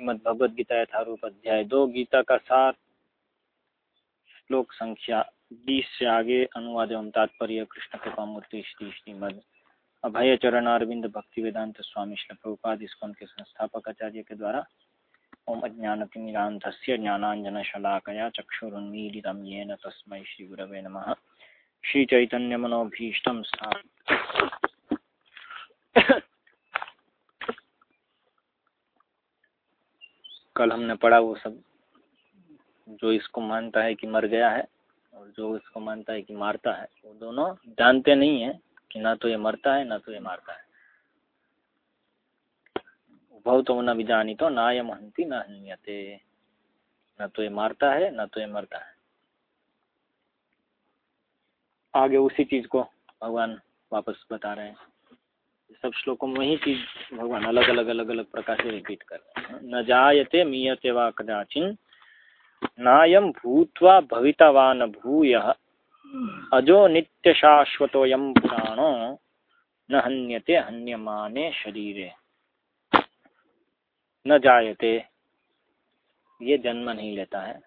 श्रीमद भगवद गीता यथारूप अध्याय दो, गीता का सार। श्लोक संख्या बीस से आगे अनुवाद एवं तात्पर्य, कृष्ण कृपा मूर्ति, श्री श्रीमद अभय चरण अरविंद भक्ति वेदांत स्वामी श्री प्रभुपाद इसकोन के संस्थापक आचार्य के द्वारा ओम अज्ञानतिमिरान्धस्य ज्ञानाञ्जनशलाकया चक्षुरुन्मीलितं येन तस्मै श्रीगुरवे नमः। श्रीचैतन्यमनोभीष्टं स्थापित कल हमने पढ़ा वो सब जो इसको मानता है कि मर गया है और जो इसको मानता है कि मारता है वो दोनों जानते नहीं है कि ना तो ये मरता है ना तो ये मारता है। उभव तो न जानी तो ना ये महंती ना हन्यते। न तो ये मारता है ना तो ये मरता है। आगे उसी चीज़ को भगवान वापस बता रहे हैं। सब श्लोकों में वही चीज़ भगवान अलग अलग अलग अलग प्रकार से रिपीट कर रहे हैं। न जायते, मीयते वा कदाचिन नायम भूत्वा भवितवान भूय। अजो नित्य शाश्वतोयम पुराणो, न हन्यते, हन्यमाने शरीरे। न जायते, ये जन्म नहीं लेता है।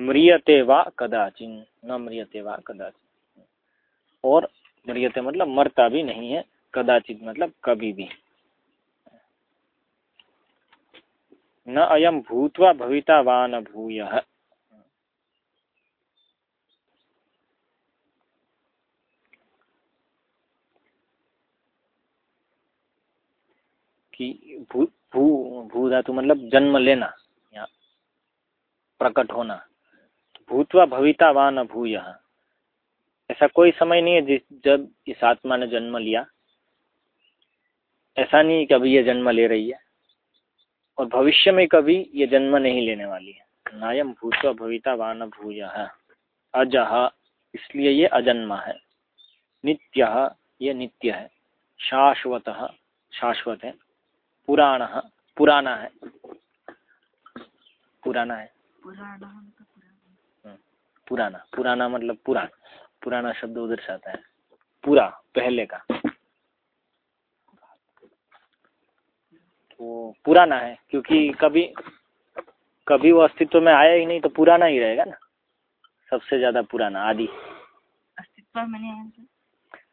म्रियते वा कदाचिन, न म्रियते वा कदाचिन। और म्रियते मतलब मरता भी नहीं है कदाचित मतलब कभी भी। न अयम भूतवा भवितावान भूय। कि भू भू भू धातु मतलब जन्म लेना, या प्रकट होना। भूतवा भवितावान भूय। ऐसा कोई समय नहीं है जिस, जब इस आत्मा ने जन्म लिया। ऐसा नहीं कभी ये जन्म ले रही है। और भविष्य में कभी ये जन्म नहीं लेने वाली है। नायम भूत भविता वान भूय। अजह इसलिए ये अजन्मा है। नित्य ये नित्य है। शाश्वत शाश्वत है। पुराण पुराना है। पुराना है। हम्म, पुराना। पुराना मतलब पुराण। पुराना शब्द उधर से आता है। पूरा पहले का। वो पुराना है क्योंकि कभी कभी वो अस्तित्व में आया ही नहीं तो पुराना ही रहेगा ना। सबसे ज़्यादा पुराना आदि। अस्तित्व में नहीं आया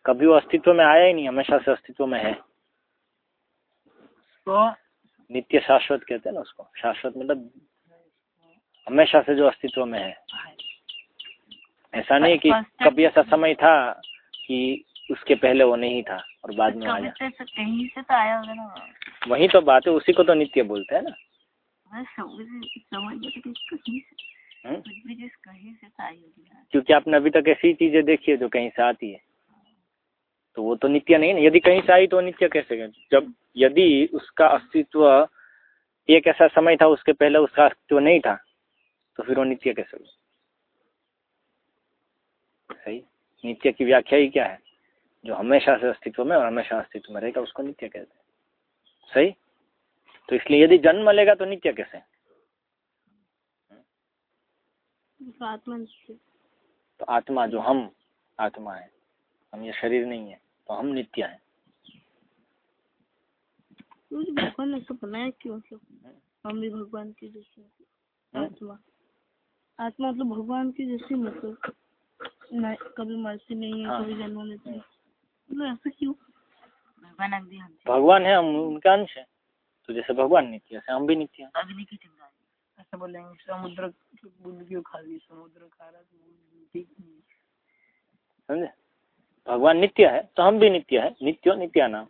कभी वो अस्तित्व में आया ही नहीं हमेशा से अस्तित्व में है। तो नित्य शाश्वत कहते हैं ना उसको। शाश्वत मतलब हमेशा से जो अस्तित्व में है। ऐसा नहीं कि कभी ऐसा समय था कि उसके पहले वो नहीं था और बाद में आया। कहीं से तो आया होगा ना। वही तो बात है उसी को तो नित्य बोलते हैं ना। हम्म? क्योंकि आपने अभी तक ऐसी चीज़ें देखी है जो कहीं से आती है। तो वो तो नित्य नहीं ना। यदि कहीं से आई तो नित्य कैसे जब यदि उसका अस्तित्व एक ऐसा समय था उसके पहले उसका अस्तित्व नहीं था तो फिर वो नित्य कैसे हो सही? नित्य की व्याख्या ही क्या है? जो हमेशा से अस्तित्व में और हमेशा अस्तित्व में रहेगा उसको नित्य कहते हैं। सही? तो इसलिए यदि जन्म लेगा तो नित्य कैसे? आत्मा तो आत्मा जो हम आत्मा है हम ये शरीर नहीं है तो हम नित्य हैं। भगवान ने तो बनाया क्यों? मतलब हम भी भगवान की जैसे हम्म? आत्मा। आत्मा मतलब भगवान की जैसी मतलब कभी मरती नहीं है हाँ। कभी जन्म लेती है। ऐसा क्यों? भगवान भगवान है हम उनका अंश है। तो जैसे भगवान नित्य है हम भी नित्य हैं अग्नि की चिंगारी ऐसा बोलेंगे समुद्र बुद्ध क्यों खा ली समुद्र खा रहा समझे? भगवान नित्य है तो हम भी नित्य है। नित्यो नित्या नाम।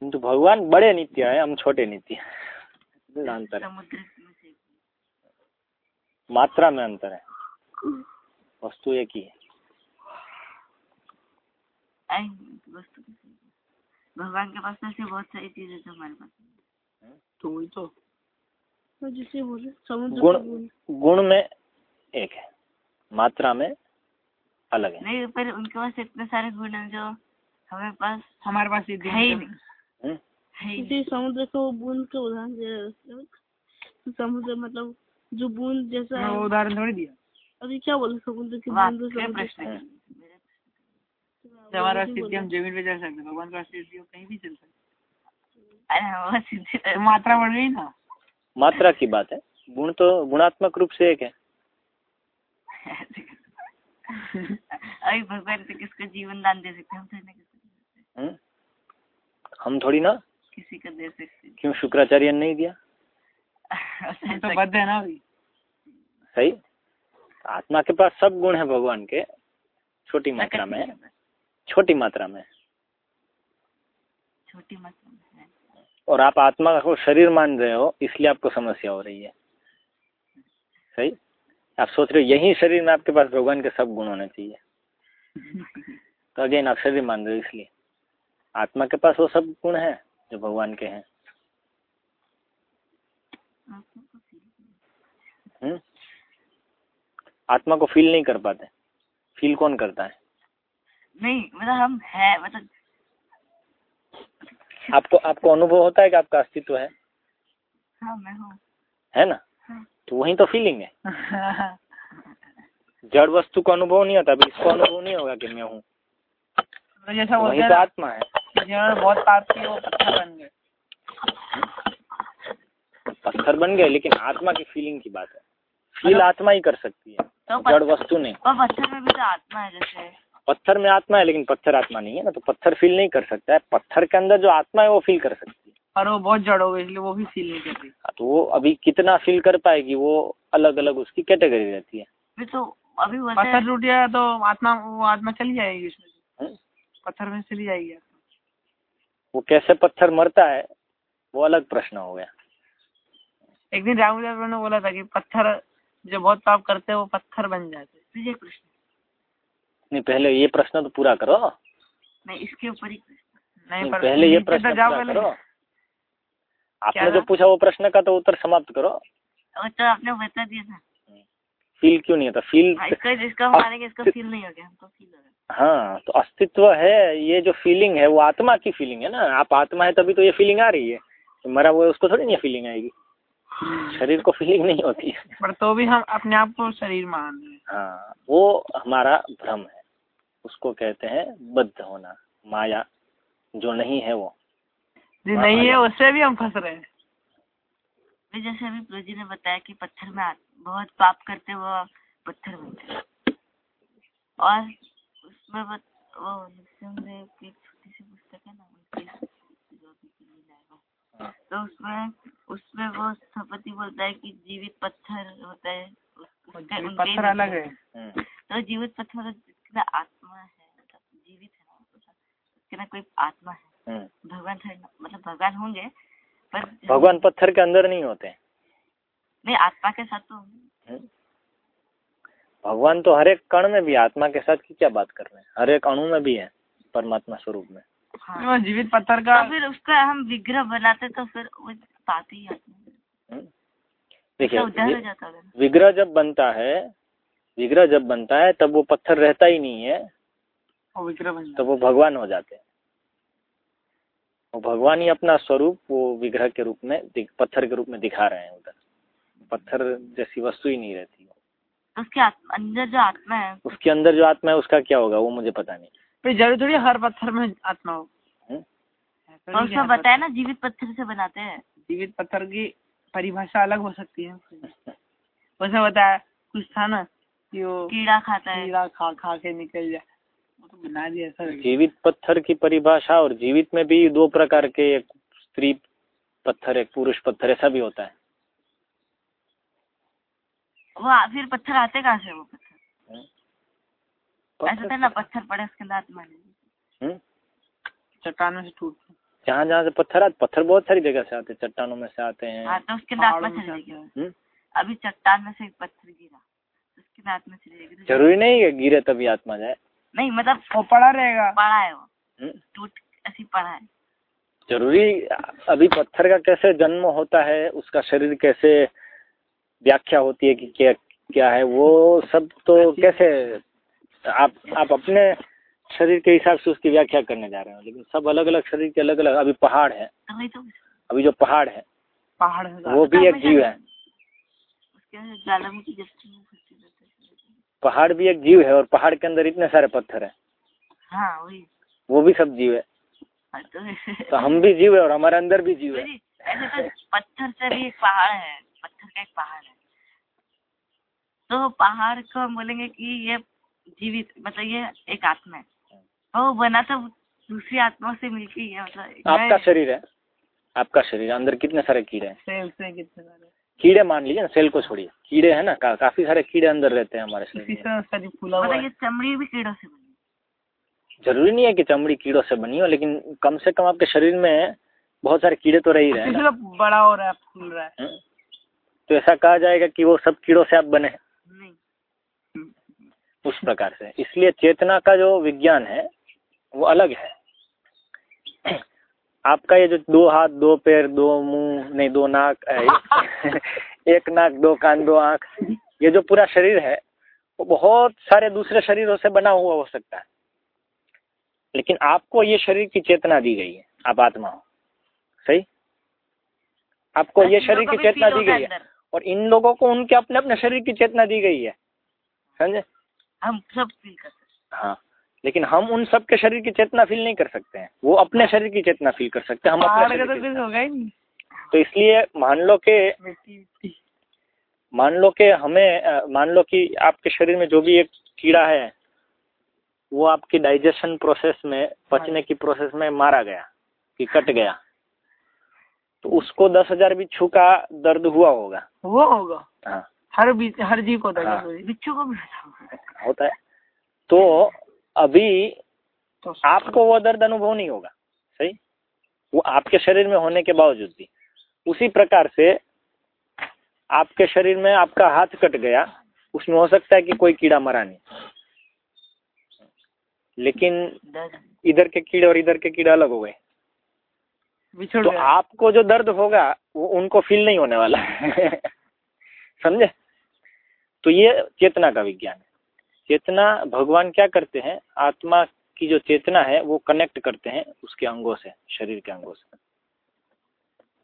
किंतु भगवान बड़े नित्य है हम छोटे नित्य हैं। अंतर है। समुद्र मात्रा में अंतर है। वस्तु एक ही है। भगवान के पास ऐसे बहुत सारी चीज़ें जो हमारे पास तो वही तो जिसे बोले समुद्र गुण गुण में एक है मात्रा में अलग है नहीं पर उनके पास इतने सारे गुण हैं जो हमारे पास हमारे पास है ही नहीं? है ही। समुद्र को बूंद के उदाहरण दे रहे समुद्र मतलब जो बूंद जैसा उदाहरण थोड़ी दिया अभी क्या बोले समुद्र की बूंद प्रश्न है? तो हमारा बोले। हम ज़मीन पे चल सकते भगवान का स्थिति कहीं भी चल सकते। अरे मात्रा बढ़ गई ना। मात्रा की बात है। गुण तो गुणात्मक रूप से एक है। अभी भगवान तो किसको जीवन दान दे सकते हैं? हम थोड़ी ना किसी को हम्म? हम थोड़ी ना। किसी को दे सकते क्यों शुक्राचार्य ने नहीं दिया? तो बद्ध है ना अभी। सही। आत्मा के पास सब गुण है भगवान के छोटी मात्रा में। छोटी मात्रा में। छोटी मात्रा में और आप आत्मा को शरीर मान रहे हो इसलिए आपको समस्या हो रही है। सही? आप सोच रहे हो यही शरीर में आपके पास भगवान के सब गुण होने चाहिए। तो अगेन आप शरीर मान रहे हो इसलिए। आत्मा के पास वो सब गुण है जो भगवान के हैं। आत्मा को feel हम्म? आत्मा को फील नहीं कर पाते। फील कौन करता है? नहीं मतलब हम है मतलब आपको आपको अनुभव होता है कि आपका अस्तित्व है? हाँ मैं हूँ। है ना? हाँ। तो वही तो फीलिंग है। जड़ वस्तु का अनुभव नहीं होता अभी इसको अनुभव नहीं होगा कि मैं हूँ। तो जैसा वही तो आत्मा है। बहुत पाप किए वो पत्थर बन गए। पत्थर बन गए लेकिन आत्मा की फीलिंग की बात है। फील आत्मा ही कर सकती है तो जड़ वस्तु नहीं। और पत्थर में भी तो आत्मा है जैसे। पत्थर में आत्मा है लेकिन पत्थर आत्मा नहीं है ना तो पत्थर फील नहीं कर सकता है। पत्थर के अंदर जो आत्मा है वो फील कर सकती है। और वो बहुत जड़ हो गई इसलिए वो भी फील नहीं कर रही तो वो अभी कितना फील कर पाएगी वो अलग अलग उसकी कैटेगरी रहती है। तो अभी पत्थर टूट गया तो आत्मा वो आत्मा चली जाएगी उसमें। हम्म? पत्थर में चली जाएगी वो कैसे पत्थर मरता है वो अलग प्रश्न हो गया। एक दिन राहुल ने बोला था कि पत्थर जो बहुत पाप करते हैं वो पत्थर बन जाते हैं। प्रश्न नहीं पहले ये प्रश्न तो पूरा करो। नहीं इसके ऊपर ही नहीं पहले ये प्रश्न तो पूरा करो। आपने जो पूछा वो प्रश्न का तो उत्तर समाप्त करो। तो आपने बता दिया था। फील क्यों नहीं होता? फील हाँ, इसका जिसका इसका फील नहीं हो गया हमको फील हो गया। हाँ तो अस्तित्व है ये जो फीलिंग है वो आत्मा की फीलिंग है ना। आप आत्मा है तभी तो ये फीलिंग आ रही है। तो मरा वो है, उसको थोड़ी नहीं फीलिंग आएगी। शरीर को फीलिंग नहीं होती है। पर तो भी हम अपने आप को शरीर मान रहे हैं। हाँ वो हमारा भ्रम है। उसको कहते हैं बद्ध होना माया जो नहीं है वो जो नहीं है। उससे भी हम फंस रहे हैं जैसे अभी प्रभु जी ने बताया कि पत्थर में बहुत पाप करते वो पत्थर बनते हैं। और उसमें बत, वो की छोटी सी पुस्तक है ना है। तो उसमें उसमें वो स्थपति बोलता है कि जीवित पत्थर होता है उसका- पत्थर अलग है हम्म, तो जीवित पत्थर मतलब आत्मा है मतलब जीवित है ना उसका ना कोई आत्मा है हम्म। भगवान थोड़ी मतलब भगवान होंगे पर भगवान पत्थर के अंदर नहीं होते नहीं आत्मा के साथ तो हम्म। भगवान तो हर एक कण में भी आत्मा के साथ की क्या बात कर रहे हैं हर एक अणु में भी है परमात्मा स्वरूप में हाँ जीवित पत्थर का तो फिर उसका हम विग्रह बनाते तो फिर वो पाते ही हम्म। देखिए हो। विग्रह जब बनता है विग्रह जब बनता है तब वो पत्थर रहता ही नहीं है। वो विग्रह बन तब वो भगवान हो जाते हैं। वो भगवान ही अपना स्वरूप वो विग्रह के रूप में पत्थर के रूप में दिखा रहे हैं उधर। पत्थर जैसी वस्तु ही नहीं रहती। तो उसके अंदर जो आत्मा है। उसके अंदर जो आत्मा है उसका क्या होगा वो मुझे पता नहीं। फिर ज़रूरी थोड़ी हर पत्थर में आत्मा हो? और उसमें बताया ना जीवित पत्थर से बनाते हैं। जीवित पत्थर की परिभाषा अलग हो सकती है। उसमें बताया कुछ था ना कि वो कीड़ा खाता है। कीड़ा खा खा के निकल जाए। तो बना दिया ऐसा लगे। जीवित पत्थर की परिभाषा और जीवित में भी दो प्रकार के एक स्त्री पत्थर एक पुरुष पत्थर ऐसा भी होता है। वो फिर पत्थर आते कहाँ से वो पत्थर? ऐसा था ना पत्थर। पड़े उसके अंदर आत्मा नहीं हम्म? चट्टानों से टूट जहाँ जहाँ से पत्थर आते पत्थर बहुत सारी जगह से आते चट्टानों में से आते हैं। हाँ तो उसके अंदर में हम्म? अभी चट्टान में से पत्थर गिरा। उसके अंदर आत्मा चली जाएगी तो ज़रूरी नहीं है गिरे तभी आत्मा जाए। नहीं मतलब वो पड़ा रहेगा। पड़ा है वो। हम्म? टूट ऐसी पड़ा है। ज़रूरी अभी पत्थर का कैसे जन्म होता है उसका शरीर कैसे व्याख्या होती है कि क्या क्या है वो सब तो कैसे आप आप अपने शरीर के हिसाब से उसकी व्याख्या करने जा रहे हो लेकिन सब अलग अलग शरीर के अलग अलग अभी पहाड़ है। तो अभी जो पहाड़ है पहाड़ है वो भी एक जीव है। पहाड़ भी एक जीव है और पहाड़ के अंदर इतने सारे पत्थर है। हाँ वही। वो भी सब जीव है। हाँ, तो तो हम भी जीव है और हमारे अंदर भी जीव है। तो पत्थर से भी एक पहाड़ है पत्थर का एक पहाड़ है। तो पहाड़ को हम बोलेंगे कि ये जीवित मतलब ये एक आत्मा है। और वो बना तो दूसरी आत्मा से मिलके ही है मतलब आपका शरीर है। आपका शरीर अंदर कितने सारे कीड़े हैं? कितने सारे। कीड़े मान लीजिए ना सेल को छोड़िए। कीड़े है ना का, काफ़ी सारे कीड़े अंदर रहते हैं हमारे शरीर मतलब ये चमड़ी भी कीड़ों से बनी ज़रूरी नहीं है कि चमड़ी कीड़ों से बनी हो लेकिन कम से कम आपके शरीर में बहुत सारे कीड़े तो रह ही रहे हैं बड़ा हो रहा है फूल रहा है। तो ऐसा कहा जाएगा कि वो सब कीड़ों से आप बने हैं? उस प्रकार से। इसलिए चेतना का जो विज्ञान है वो अलग है। आपका ये जो दो हाथ दो पैर दो मुँह नहीं दो नाक एक नाक दो कान दो आँख ये जो पूरा शरीर है वो बहुत सारे दूसरे शरीरों से बना हुआ हो सकता है। लेकिन आपको ये शरीर की चेतना दी गई है आप आत्मा हो। सही? आपको ये शरीर की चेतना दी गई है। और इन लोगों को उनके अपने अपने शरीर की चेतना दी गई है। समझे? हम सब फील कर सकते हाँ। लेकिन हम उन सब के शरीर की चेतना फील नहीं कर सकते हैं। वो अपने शरीर की चेतना फील कर सकते हैं हम अपने शरीर तो की कुछ होगा ही नहीं। तो इसलिए मान लो के मान लो के हमें मान लो कि आपके शरीर में जो भी एक कीड़ा है वो आपकी डाइजेशन प्रोसेस में पचने की प्रोसेस में मारा गया कि कट गया। तो उसको दस हज़ार बिच्छू का दर्द हुआ होगा। वो होगा। हाँ। हर हर जीव को होता है। बिच्छू को भी होता है। तो अभी तो आपको वो दर्द अनुभव नहीं होगा सही? वो आपके शरीर में होने के बावजूद भी। उसी प्रकार से आपके शरीर में आपका हाथ कट गया उसमें हो सकता है कि कोई कीड़ा मरा नहीं। लेकिन इधर के कीड़े और इधर के कीड़े अलग हो गए। तो आपको जो दर्द होगा वो उनको फील नहीं होने वाला। समझे? तो ये चेतना का विज्ञान है। चेतना भगवान क्या करते हैं? आत्मा की जो चेतना है वो कनेक्ट करते हैं उसके अंगों से शरीर के अंगों से।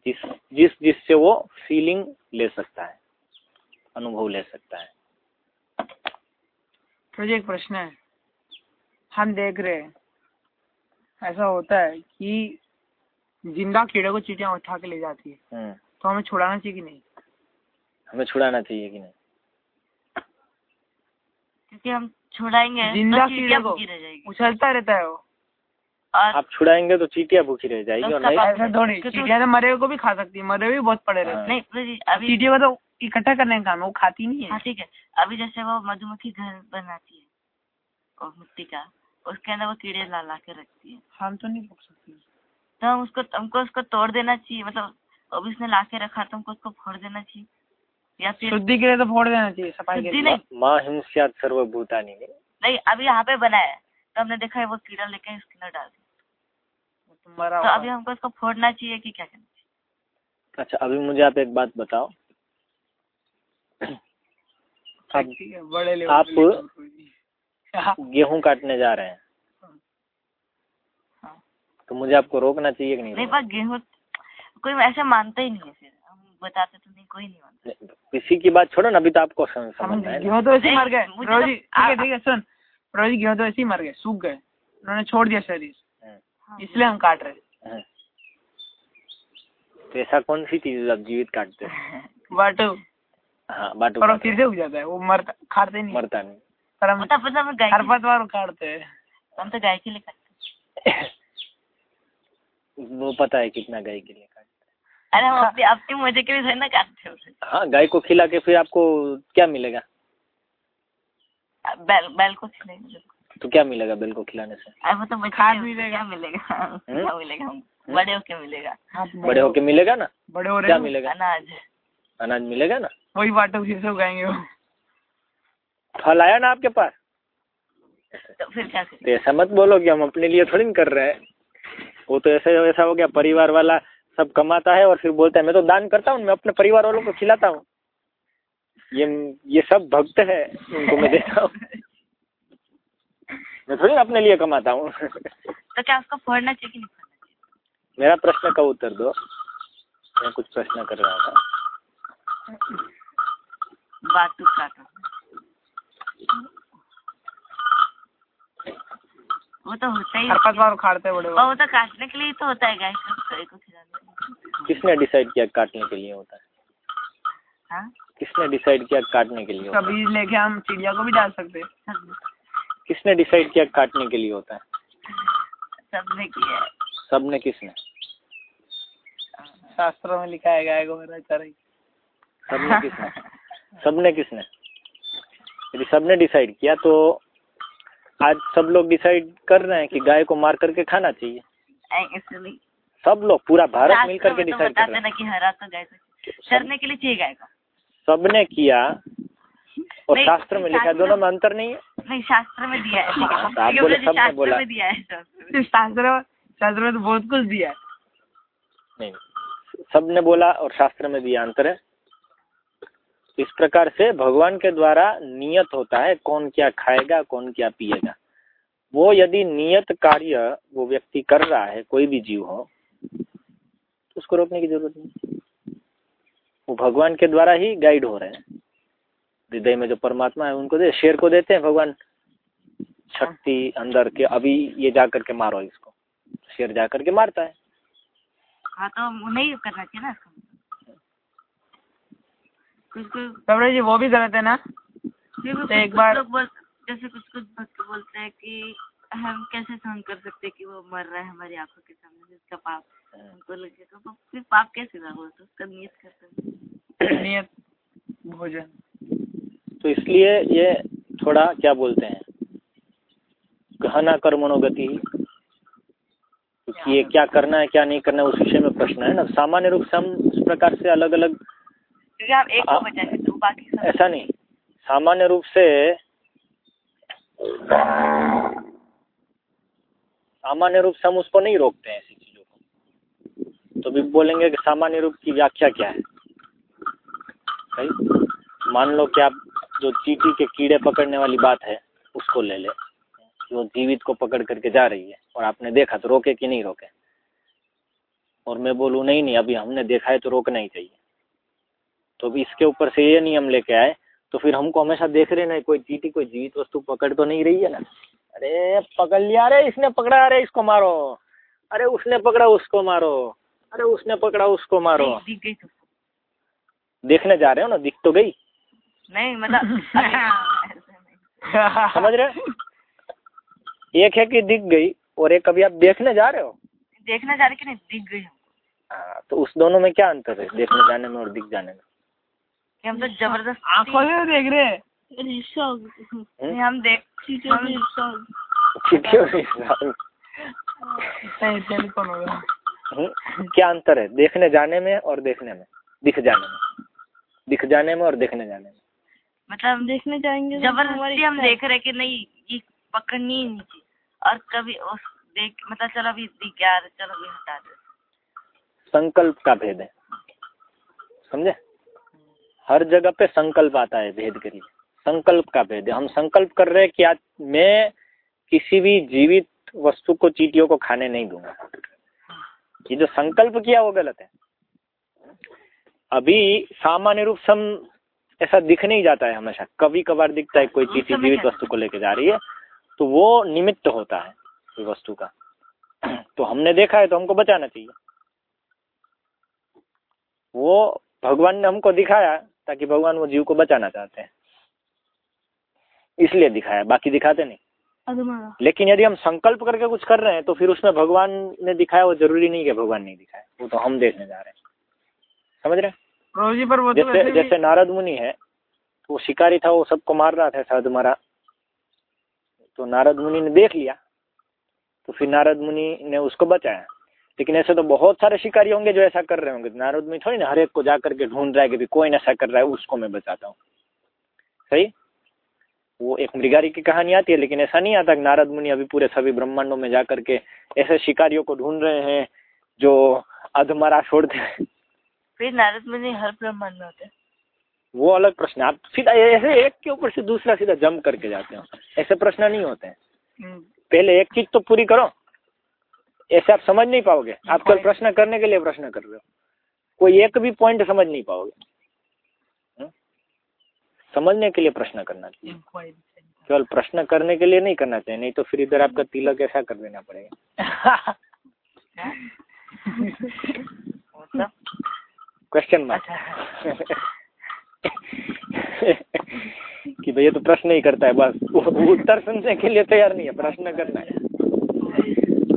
जिस जिस जिससे वो फीलिंग ले सकता है अनुभव ले सकता है। तो जी एक प्रश्न है। हम देख रहे हैं ऐसा होता है कि ज़िंदा कीड़े को चीटियाँ उठा के ले जाती है। हम्म, तो हमें छुड़ाना चाहिए कि नहीं? हमें छुड़ाना चाहिए कि नहीं? क्योंकि हम छुड़ाएँगे ज़िंदा तो कीड़े को उछलता रहता है वो। आप छुड़ाएँगे तो चीटियाँ भूखी रह जाएगी और नहीं ऐसा थोड़ी चीटियाँ तो मरे को भी खा सकती है मरे भी बहुत पड़े रहते हैं। नहीं जी अभी चीटियों को तो इकट्ठा करने का काम है वो खाती नहीं हाँ। है ठीक है। अभी जैसे वो मधुमक्खी घर बनाती है और मिट्टी का उसके अंदर वो कीड़े ला ला के रखती है। हम तो नहीं रोक सकते। तो हम उसको हमको उसको तोड़ देना चाहिए मतलब अभी उसने ला के रखा तो हमको उसको फोड़ देना चाहिए। या फिर शुद्धि के लिए तो फोड़ देना चाहिए सफ़ाई के लिए। माँ हिंस्यात सर्वभूतानी नहीं अभी यहाँ पे बनाया है। तो हमने देखा है वो कीड़ा लेके उसके अंदर डाल दिया। तो अभी हमको उसको फोड़ना चाहिए कि क्या करना चाहिए? अच्छा अभी मुझे आप एक बात बताओ। आप ठीक है बड़े आप-। हाँ, गेहूँ काटने जा रहे हैं। हाँ। तो मुझे आपको रोकना चाहिए कि नहीं नहीं पर गेहूँ कोई ऐसे मानता ही नहीं है फिर। बताते तो नहीं कोई नहीं मानता। किसी की बात छोड़ो ना अभी तो आपको सम- हम समझना गेहूँ तो ऐसे ही मर गए? तो- ठीक है ठीक है सुन। प्रभु जी गेहूँ तो ऐसे ही मर गए? सूख गए। उन्होंने छोड़ दिया शरीर। हम्म, हाँ, इसलिए हम काट रहे हैं। तो ऐसा कौन सी चीज़ आप जीवित काटते हैं? बट। हाँ बाटू पर वो फिर से उग जाता है वो मरता खाते नहीं। मरता नहीं। पर हम पता पता हम गाय खरपतवार हैं। हम तो गाय के लिए करते हैं। वो पता है कितना गाय के लिए काटते अरे हम अपने अपने मज़े के लिए थोड़ी ना काटते हैं उसे। हाँ गाय को खिला के फिर आपको क्या मिलेगा? बैल बैल को खिलाएँगे तो क्या मिलेगा बेल को खिलाने से? अरे वो तो खाद मिलेगा। क्या मिलेगा? क्या मिलेगा? हम बड़े होके मिलेगा। हाँ, बड़े होके मिलेगा ना? बड़े हो रहे क्या मिलेगा? अनाज। अनाज मिलेगा ना? वही बाटो फिर से उगाएँगे वो। फल आया ना आपके पास? तो फिर क्या तो ऐसा मत बोलो कि हम अपने लिए थोड़ी ना कर रहे हैं। वो तो ऐसा ऐसा हो गया परिवार वाला सब कमाता है और फिर बोलता है मैं तो दान करता हूँ मैं अपने परिवार वालों को खिलाता हूँ। ये ये सब भक्त है उनको मैं देता हूँ। मैं थोड़ी ना अपने लिए कमाता हूँ। तो क्या उसको फोड़ना चाहिए कि नहीं फोड़ना चाहिए? मेरा प्रश्न का उत्तर दो। मैं कुछ प्रश्न कर रहा था। बात तो काटो वो तो होता ही खरपतवार उखाड़ते हैं बड़े बड़े। वो तो काटने के लिए तो होता है गाय को खिलाने के लिए किसने डिसाइड किया काटने के लिए होता है? हाँ? किसने डिसाइड किया काटने के लिए कभी लेके हम चिड़िया को भी डाल सकते हैं। किसने डिसाइड किया काटने के लिए होता है? सबने किया है। सबने किसने? शास्त्रों में लिखा है गाय को मेरा सबने किसने? सबने किसने? यदि सबने डिसाइड किया तो आज सब लोग डिसाइड कर रहे हैं कि गाय को मार करके खाना चाहिए। सब लोग पूरा भारत मिलकर के में डिसाइड कर बताते कि हरा तो गाय चरने के लिए चाहिए गाय को। सबने किया और शास्त्र में लिखा दोनों में अंतर नहीं है। नहीं शास्त्र में दिया है ठीक है। हाँ, तो आप बोले सबने शास्त्र बोला। में दिया है शास्त्र शास्त्र शास्त्र में तो बहुत कुछ दिया है। नहीं। सबने बोला और शास्त्र में दिया अंतर है। इस प्रकार से भगवान के द्वारा नियत होता है कौन क्या खाएगा कौन क्या पिएगा। वो यदि नियत कार्य वो व्यक्ति कर रहा है कोई भी जीव हो उसको रोकने की ज़रूरत नहीं। वो भगवान के द्वारा ही गाइड हो रहे हैं। हृदय में जो परमात्मा है उनको दे शेर को देते हैं भगवान शक्ति अंदर के अभी ये जा करके मारो इसको। शेर जा करके मारता है। हाँ तो नहीं करना चाहिए ना इसको। कुछ कुछ जी वो भी गलत है ना? कुछ एक कुछ बार- लोग बोल जैसे कुछ कुछ भक्त बोलते हैं कि हम कैसे सहन कर सकते कि वो मर रहा है हमारी आँखों के सामने जिसका पाप हमको लगेगा तो फिर पाप कैसे ना बोलते उसका नियत करते नियत भोजन। तो इसलिए ये थोड़ा क्या बोलते हैं? गहना कर्मणोगति क्योंकि ये क्या करना है क्या नहीं करना है उस विषय में प्रश्न है ना? सामान्य रूप से हम इस प्रकार से अलग अलग क्योंकि आप एक आ- तो बाकी ऐसा नहीं। सामान्य रूप से सामान्य रूप से हम उसको नहीं रोकते हैं ऐसी चीज़ों को। तो भी बोलेंगे कि सामान्य रूप की व्याख्या क्या है? सही मान लो कि आप जो चीटी के कीड़े पकड़ने वाली बात है, उसको ले ले। वो जीवित को पकड़ करके जा रही है, और आपने देखा तो रोके कि नहीं रोके? और मैं बोलूँ, नहीं नहीं, अभी हमने देखा है तो रोकना ही चाहिए। तो अभी इसके ऊपर से ये नियम लेके आए तो फिर हमको हमेशा देख रहे ना, कोई चीटी, कोई जीवित वस्तु पकड़ तो नहीं रही है ना? अरे पकड़ लिया अरे इसने पकड़ा अरे इसको मारो। अरे उसने पकड़ा उसको मारो। अरे उसने पकड़ा उसको मारो। दिख गई तो। देखने जा रहे हो ना? दिख तो गई। नहीं मतलब। समझ रहे एक है कि दिख गई और एक अभी आप देखने जा रहे हो? देखने जा रहे कि नहीं? दिख गई हमको। हाँ, तो उस दोनों में क्या अंतर है? देखने जाने में और दिख जाने में? हम तो ज़बरदस्त आँखों से देख रहे हैं। हम क्या अंतर है? देखने जाने में और देखने में? दिख जाने में। दिख जाने में और देखने जाने में। मतलब हम देखने जाएँगे ज़बरदस्ती हम देख रहे कि नहीं ये पकड़नी ही नहीं और कभी उस देख मतलब चलो अभी दिख गया चलो अभी हटा दो। संकल्प का भेद है। समझे? हर जगह पे संकल्प आता है भेद के लिए। संकल्प का भेद है। हम संकल्प कर रहे हैं कि आज मैं किसी भी जीवित वस्तु को चीटियों को खाने नहीं दूँगा। ये जो संकल्प किया वो गलत है। अभी सामान्य रूप से हम ऐसा दिख नहीं जाता है हमेशा। कभी कभार दिखता है कोई चीटी जीवित वस्तु को लेके जा रही है तो वो निमित्त होता है वस्तु का। तो हमने देखा है तो हमको बचाना चाहिए। वो भगवान ने हमको दिखाया ताकि भगवान वो जीव को बचाना चाहते हैं। इसलिए दिखाया बाकी दिखाते नहीं। लेकिन यदि हम संकल्प करके कुछ कर रहे हैं तो फिर उसमें भगवान ने दिखाया वो ज़रूरी नहीं है भगवान नहीं दिखाया वो तो हम देखने जा रहे हैं। समझ रहे हैं? रोजी पर वो तो जैसे भी जैसे नारद मुनि है तो वो शिकारी था वो सबको मार रहा था साधु मारा तो नारद मुनि ने देख लिया तो फिर नारद मुनि ने उसको बचाया। लेकिन ऐसे तो बहुत सारे शिकारी होंगे जो ऐसा कर रहे होंगे। तो नारद मुनि थोड़ी ना हर एक को जा करके ढूंढ रहा है कि कोई नशा कर रहा है उसको मैं बचाता हूँ। सही? वो एक मृगारी की कहानी आती है लेकिन ऐसा नहीं आता कि नारद मुनि अभी पूरे सभी ब्रह्मांडों में जा करके ऐसे शिकारियों को ढूंढ रहे हैं जो अधमरा छोड़ते हैं फिर नारद मुनि हर ब्रह्मांड में होते वो अलग प्रश्न आप सीधा ऐसे एक के ऊपर से दूसरा सीधा जम करके जाते हो। ऐसे प्रश्न नहीं होते हैं। हम्म, पहले एक चीज़ तो पूरी करो। ऐसे आप समझ नहीं पाओगे। आप केवल प्रश्न करने के लिए प्रश्न कर रहे हो। कोई एक भी पॉइंट समझ नहीं पाओगे? समझने के लिए प्रश्न करना चाहिए। केवल प्रश्न करने के लिए नहीं करना चाहिए नहीं तो फिर इधर आपका तिलक ऐसा कर देना पड़ेगा। क्वेश्चन मार्क कि भैया तो प्रश्न ही करता है बस। उत्तर सुनने के लिए तैयार नहीं है प्रश्न करना है।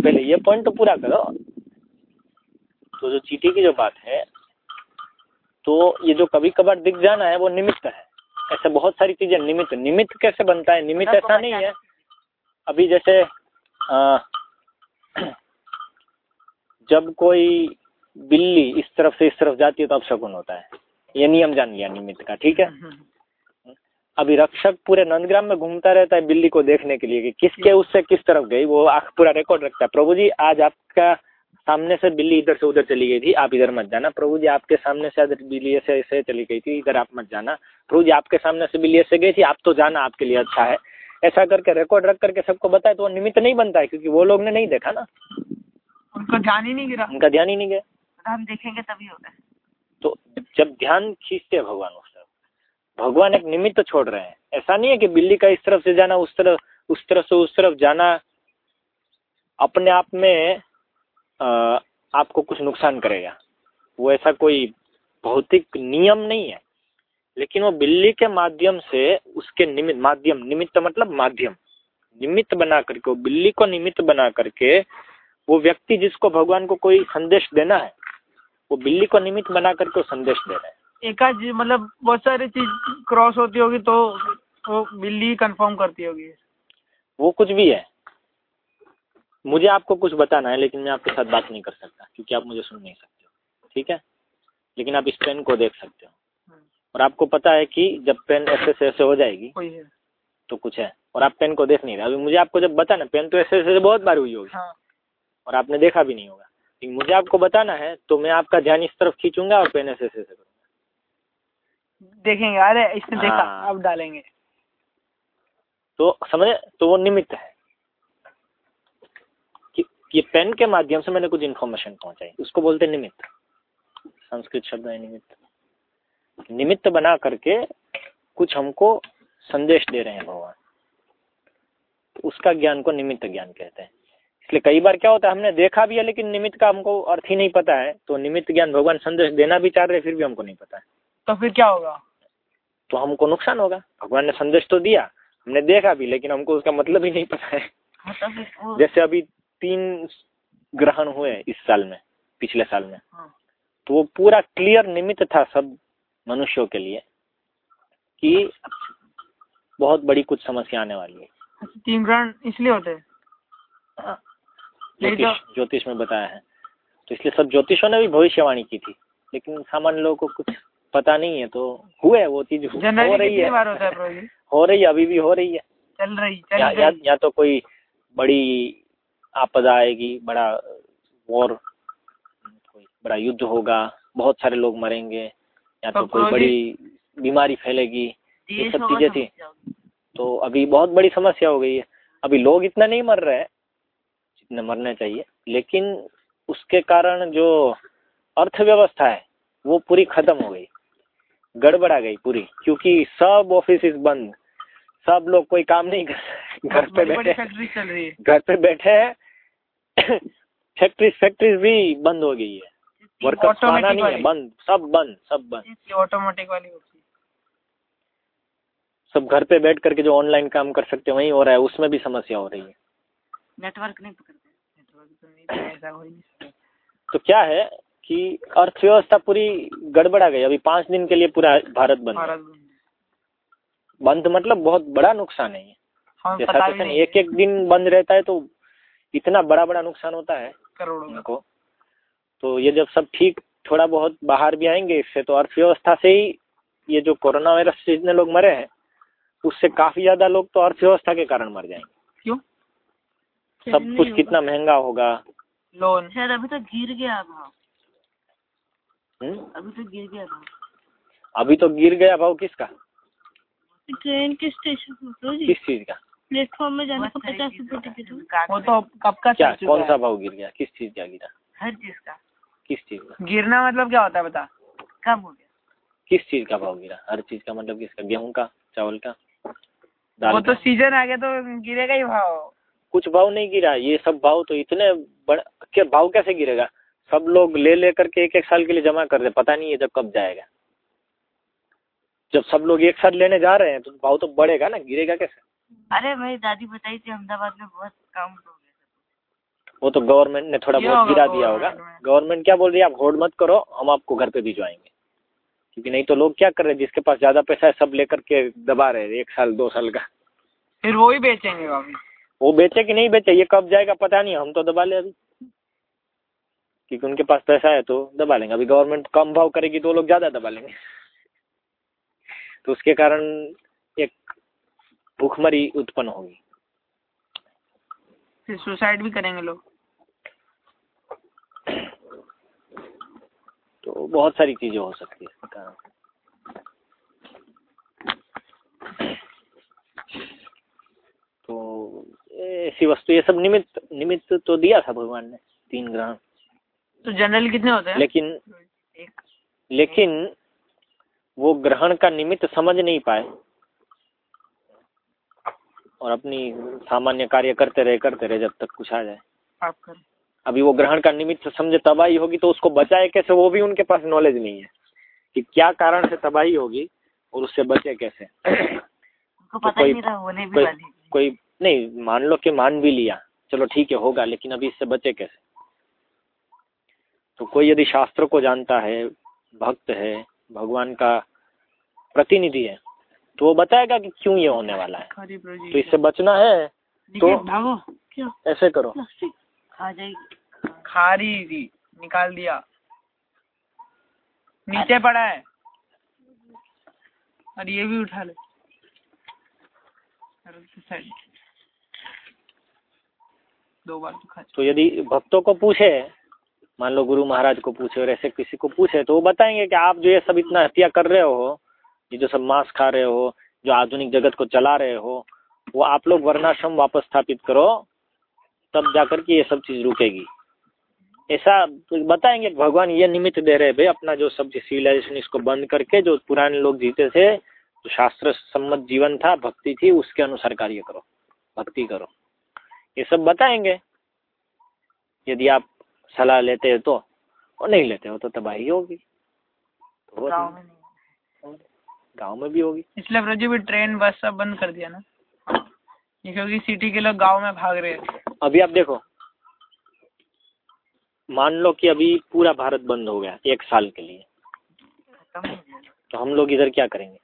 पहले ये पॉइंट तो पूरा करो। तो जो चीटी की जो बात है तो ये जो कभी कभार दिख जाना है वो निमित्त है। ऐसे बहुत सारी चीज़ें निमित्त। निमित्त कैसे बनता है? निमित्त ऐसा नहीं है। अभी जैसे आ, जब कोई बिल्ली इस तरफ़ से इस तरफ़ जाती है तो अपशकुन होता है। ये नियम जान लिया निमित्त का ठीक है? अभी रक्षक पूरे नंदग्राम में घूमता रहता है बिल्ली को देखने के लिए कि किसके उससे किस तरफ़ गई वो आख पूरा रिकॉर्ड रखता है। प्रभु जी आज आपका सामने से बिल्ली इधर से उधर चली गई थी आप इधर मत जाना। प्रभु जी आपके सामने से बिल्ली ऐसे ऐसे चली गई थी इधर आप मत जाना। प्रभु जी आपके सामने से बिल्ली ऐसे गई थी आप तो जाना आपके लिए अच्छा है। ऐसा करके रिकॉर्ड रख करके सबको बताए तो वो निमित्त नहीं बनता है क्योंकि वो लोग ने नहीं देखा ना। उनको ध्यान ही नहीं गिरा। उनका ध्यान ही नहीं गया। हम देखेंगे तभी होगा। तो जब ध्यान खींचते भगवान उस तरफ़ भगवान एक निमित्त छोड़ रहे हैं। ऐसा नहीं है कि बिल्ली का इस तरफ़ से जाना उस तरफ़ उस तरफ़ से उस तरफ़ जाना अपने आप में आपको कुछ नुकसान करेगा। वो ऐसा कोई भौतिक नियम नहीं है। लेकिन वो बिल्ली के माध्यम से उसके निमित्त माध्यम निमित्त मतलब माध्यम। निमित्त बना करके वो बिल्ली को निमित्त बना करके वो व्यक्ति जिसको भगवान को कोई संदेश देना है वो बिल्ली को निमित्त बना करके वो संदेश दे रहे हैं। एक आध मतलब बहुत सारी चीज़ क्रॉस होती होगी तो वो बिल्ली कंफर्म करती होगी। वो कुछ भी है। मुझे आपको कुछ बताना है लेकिन मैं आपके साथ बात नहीं कर सकता क्योंकि आप मुझे सुन नहीं सकते हो ठीक है? लेकिन आप इस पेन को देख सकते हो। और आपको पता है कि जब पेन ऐसे से ऐसे हो जाएगी तो कुछ है और आप पेन को देख नहीं रहे। अभी मुझे आपको जब बताना पेन तो ऐसे ऐसे बहुत बार हुई होगी हाँ। और आपने देखा भी नहीं होगा। लेकिन मुझे आपको बताना है तो मैं आपका ध्यान इस तरफ़ खींचूँगा और पेन ऐसे ऐसे करूँगा। देखेंगे अरे इसने देखा हाँ। अब डालेंगे। तो समझे तो वो निमित्त है। ये पेन के माध्यम से मैंने कुछ इन्फॉर्मेशन पहुंचाई। उसको बोलते हैं निमित्त। संस्कृत शब्द है निमित्त। निमित्त बना करके कुछ हमको संदेश दे रहे हैं भगवान। तो उसका ज्ञान को निमित्त ज्ञान कहते हैं। इसलिए कई बार क्या होता है हमने देखा भी है लेकिन निमित्त का हमको अर्थ ही नहीं पता है। तो निमित्त ज्ञान भगवान संदेश देना भी चाह रहे फिर भी हमको नहीं पता है। तो फिर क्या होगा? तो हमको नुकसान होगा। भगवान ने संदेश तो दिया हमने देखा भी लेकिन हमको उसका मतलब ही नहीं पता है। हाँ तो जैसे अभी तीन ग्रहण हुए इस साल में पिछले साल में। हाँ। तो वो पूरा क्लियर निमित्त था सब मनुष्यों के लिए कि बहुत बड़ी कुछ समस्या आने वाली है। अच्छा, तीन ग्रहण इसलिए होते हैं? हाँ। तो- ज्योतिष ज्योतिष में बताया है। तो इसलिए सब ज्योतिषों ने भी भविष्यवाणी की थी लेकिन सामान्य लोगों को कुछ पता नहीं है तो हुए वो चीज़ हो रही है। है हो रही है अभी भी हो रही है। चल रही चल या, या, या तो कोई बड़ी आपदा आएगी बड़ा वॉर बड़ा युद्ध होगा बहुत सारे लोग मरेंगे या तो कोई बड़ी बीमारी फैलेगी ये सब चीज़ें थी। तो अभी बहुत बड़ी समस्या हो गई है। अभी लोग इतना नहीं मर रहे हैं जितने मरने चाहिए लेकिन उसके कारण जो अर्थव्यवस्था है वो पूरी खत्म हो गई। गड़बड़ा गई पूरी क्योंकि सब ऑफ़िस बंद सब लोग कोई काम नहीं कर घर पे बैठे घर पे बैठे हैं फैक्ट्री फैक्ट्रीज भी बंद हो गई है। वर्कर्स आना नहीं है बंद सब बंद सब बंद। ऑटोमेटिक वाली सब घर पे बैठ करके जो ऑनलाइन काम कर सकते हैं वही हो रहा है उसमें भी समस्या हो रही है। नेटवर्क नहीं पकड़ते। तो तो क्या है कि अर्थव्यवस्था पूरी गड़बड़ा गई अभी पाँच दिन के लिए पूरा भारत बंद भारत बंद मतलब बहुत बड़ा नुकसान है ये। जैसा एक एक दिन बंद रहता है तो इतना बड़ा बड़ा नुकसान होता है करोड़ों का। उनको तो ये जब सब ठीक थोड़ा बहुत बाहर भी आएँगे इससे तो अर्थव्यवस्था से ही ये जो कोरोना वायरस से जितने लोग मरे हैं उससे काफ़ी ज़्यादा लोग तो अर्थव्यवस्था के कारण मर जाएँगे। क्यों? सब कुछ कितना महँगा होगा। लोन। शायद अभी तो गिर गया भाव। हम्म? अभी तो गिर गया भाव। अभी तो गिर गया भाव किसका? ट्रेन के स्टेशन किस चीज़ का? प्लेटफॉर्म में जाने का पचास रुपये टिकट है। वो तो कब का क्या कौन सा भाव गिर गया किस चीज़ का गिरा? हर चीज़ का। किस चीज़ का? गिरना मतलब क्या होता है बता? कम हो गया। किस चीज़ का भाव गिरा? हर चीज़ का मतलब किसका? गेहूँ का? चावल का? वो तो सीज़न आ गया तो गिरेगा ही भाव। कुछ भाव नहीं गिरा। ये सब भाव तो इतने बड़ के भाव कैसे गिरेगा? सब लोग ले लेकर के एक एक साल के लिए जमा कर दे। पता नहीं है जब कब जाएगा। जब सब लोग एक साथ लेने जा रहे हैं तो भाव तो बढ़ेगा ना? गिरेगा कैसे? अरे मेरी दादी बताई थी अहमदाबाद में बहुत कम हो। वो तो गवर्नमेंट ने थोड़ा बहुत गिरा दिया होगा। गवर्नमेंट क्या बोल रही है आप होल्ड मत करो हम आपको घर पे भिजवाएँगे। क्योंकि नहीं तो लोग क्या कर रहे हैं जिसके पास ज़्यादा पैसा है सब लेकर के दबा रहे हैं एक साल दो साल का। फिर वो ही बेचेंगे वो बेचे कि नहीं बेचे ये कब जाएगा पता नहीं हम तो दबा ले अभी। क्योंकि उनके पास पैसा है तो दबा लेंगे। अभी गवर्नमेंट कम भाव करेगी तो लोग ज़्यादा दबा लेंगे। तो उसके कारण एक भूखमरी उत्पन्न होगी। फिर सुसाइड भी करेंगे लोग। तो बहुत सारी चीज़ें हो सकती है। इसके कारण तो ऐसी वस्तु ये सब निमित्त निमित्त तो दिया था भगवान ने तीन ग्रहण तो जनरली कितने होते हैं? लेकिन एक। लेकिन वो ग्रहण का निमित्त समझ नहीं पाए। और अपनी सामान्य कार्य करते रहे करते रहे जब तक कुछ आ जाए। आप कर। अभी वो ग्रहण का निमित्त समझे तबाही होगी तो उसको बचाए कैसे वो भी उनके पास नॉलेज नहीं है कि क्या कारण से तबाही होगी और उससे बचे कैसे। उनको तो पता कोई- नहीं था होने भी कोई वाली कोई नहीं मान लो कि मान भी लिया। चलो ठीक है होगा लेकिन अभी इससे बचे कैसे? तो कोई यदि शास्त्र को जानता है भक्त है भगवान का प्रतिनिधि है तो वो बताएगा कि क्यों ये होने वाला है। तो इससे बचना है तो भागो क्या? ऐसे करो। प्लास्टिक। खा जाएगी खारी जी निकाल दिया। नीचे पड़ा है। और ये भी उठा ले। साइड दो बार तो खा तो यदि भक्तों को पूछे मान लो गुरु महाराज को पूछे और ऐसे किसी को पूछे तो वो बताएँगे कि आप जो ये सब इतना हत्या कर रहे हो ये जो सब मांस खा रहे हो, जो आधुनिक जगत को चला रहे हो, वो आप लोग वर्णाश्रम वापस स्थापित करो, तब जाकर के ये सब चीज़ रुकेगी। ऐसा बताएँगे, भगवान ये निमित्त दे रहे भाई, अपना जो सब सिविलाइजेशन इसको बंद करके जो पुराने लोग जीते थे, जो शास्त्र सम्मत जीवन था, भक्ति थी, उसके अनुसार कार्य करो, भक्ति करो। ये सब बताएँगे। यदि आप सलाह लेते हो तो और नहीं लेते हो तो तबाही होगी। तो गाँव में भी होगी। इसलिए ब्रज जी भी ट्रेन बस सब बंद कर दिया ना। ये क्योंकि सिटी के लोग गाँव में भाग रहे हैं। अभी आप देखो मान लो कि अभी पूरा भारत बंद हो गया एक साल के लिए। तो हम लोग इधर क्या करेंगे?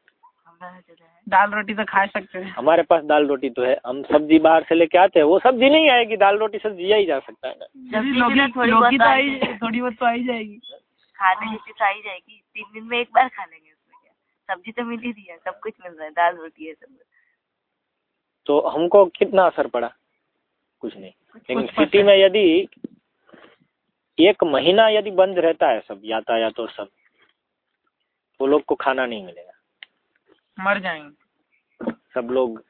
दाल रोटी तो खा सकते हैं। हमारे पास दाल रोटी तो है। हम सब्ज़ी बाहर से लेके आते हैं वो सब्ज़ी नहीं आएगी। दाल रोटी से जिया ही जा सकता है। थोड़ी बहुत तो आई जाएगी। थोड़ी बहुत तो आई जाएगी। खाने की चीज़ आई जाएगी। तीन दिन में एक बार खा लेंगे। सब्ज़ी तो मिल ही रही है सब कुछ मिल रहा है दाल रोटी है सब। तो हमको कितना असर पड़ा? कुछ नहीं। लेकिन कुछ सिटी में यदि एक महीना यदि बंद रहता है सब यातायात और सब तो लोग को खाना नहीं मिलेगा। मर जाएँगे। सब लोग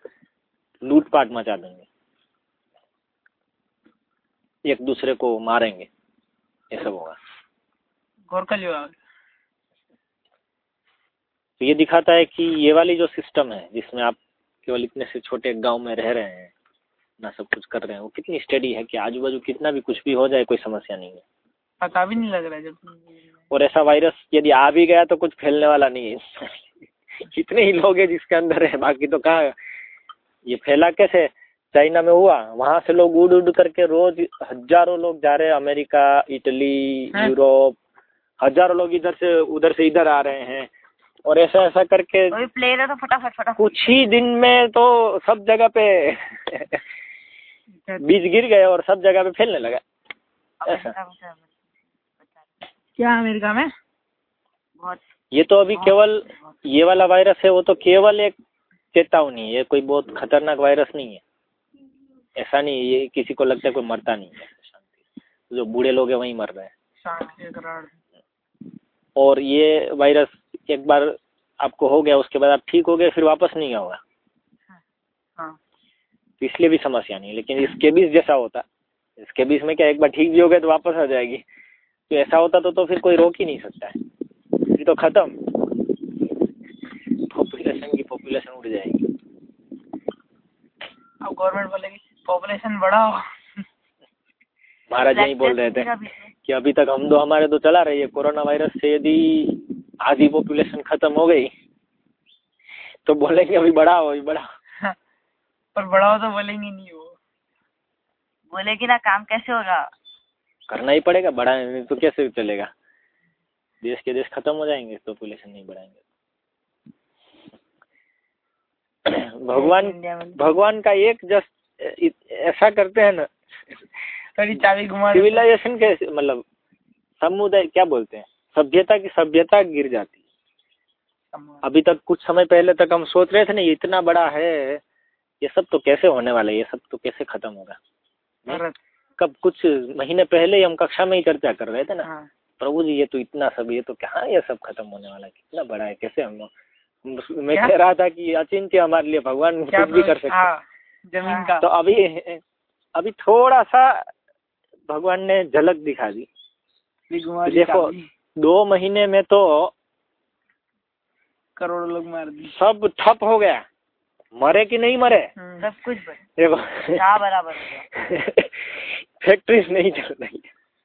लूटपाट मचा देंगे। एक दूसरे को मारेंगे। ये सब होगा। जो आ तो ये दिखाता है कि ये वाली जो सिस्टम है जिसमें आप केवल इतने से छोटे गाँव में रह रहे हैं ना सब कुछ कर रहे हैं वो कितनी स्टडी है कि आजू बाजू कितना भी कुछ भी हो जाए कोई समस्या नहीं है। पता भी नहीं लग रहा है जब और ऐसा वायरस यदि आ भी गया तो कुछ फैलने वाला नहीं है। कितने ही लोग हैं जिसके अंदर है बाकी तो कहाँ? ये फैला कैसे? चाइना में हुआ वहाँ से लोग उड़ उड़ करके रोज हज़ारों लोग जा रहे हैं अमेरिका इटली यूरोप हज़ारों लोग इधर से उधर से इधर आ रहे हैं। और ऐसा ऐसा करके प्लेन है तो फटाफट फटाफट। कुछ ही दिन में तो सब जगह पे बीज गिर गए और सब जगह पे फैलने लगा। ऐसा। क्या अमेरिका में? बहुत ये तो अभी केवल ये वाला वायरस है वो तो केवल एक चेतावनी है कोई बहुत खतरनाक वायरस नहीं है। ऐसा नहीं है, ये किसी को लगता है कोई मरता नहीं है। जो बूढ़े लोग हैं वही मर रहे हैं। और ये वायरस एक बार आपको हो गया उसके बाद आप ठीक हो गए फिर वापस नहीं हाँ। तो इसलिए भी समस्या नहीं है लेकिन इसके बीच जैसा होता इसके बीच में क्या एक बार ठीक भी हो गए तो वापस आ जाएगी। तो ऐसा होता तो तो फिर कोई रोक ही नहीं सकता है। फिर तो खत्म। पॉपुलेशन की पॉपुलेशन उड़ जाएगी। अब गवर्नमेंट बोलेगी पॉपुलेशन बढ़ाओ। महाराज यही बोल रहे थे। कि अभी तक हम दो हमारे तो चला रही है। कोरोना वायरस से यदि आधी पॉपुलेशन खत्म हो गई। तो बोलेंगे अभी बढ़ाओ अभी बढ़ाओ। पर बढ़ाओ तो बोलेंगे नहीं वो। बोलेगी ना काम कैसे होगा? करना ही पड़ेगा बढ़ाने नहीं तो कैसे चलेगा? देश के देश खत्म हो जाएँगे पॉपुलेशन नहीं बढ़ाएँगे। भगवान भगवान का एक जस्ट ऐसा करते हैं ना। चाबी घुमा सिविलाइजेशन के मतलब समुदाय क्या बोलते हैं? सभ्यता की सभ्यता गिर जाती। है अभी तक कुछ समय पहले तक हम सोच रहे थे ना ये इतना बड़ा है ये सब तो कैसे होने वाला है ये सब तो कैसे खत्म होगा? कब कुछ महीने पहले ही हम कक्षा में ही चर्चा कर रहे थे ना। हाँ। प्रभु जी ये तो इतना सब ये तो कहाँ ये सब खत्म होने वाला है? कितना बड़ा है कैसे हम मैं कह रहा था कि अचिंत्य हमारे लिए भगवान क्या कुछ भी कर सकते हाँ। ज़मीन का। तो अभी अभी थोड़ा सा भगवान ने झलक दिखा दी। दी देखो। दो महीने में तो करोड़ों लोग मार दी सब ठप हो गया। मरे कि नहीं मरे? हम्म। सब कुछ देखो। बराबर हो फैक्ट्रीज नहीं चल रही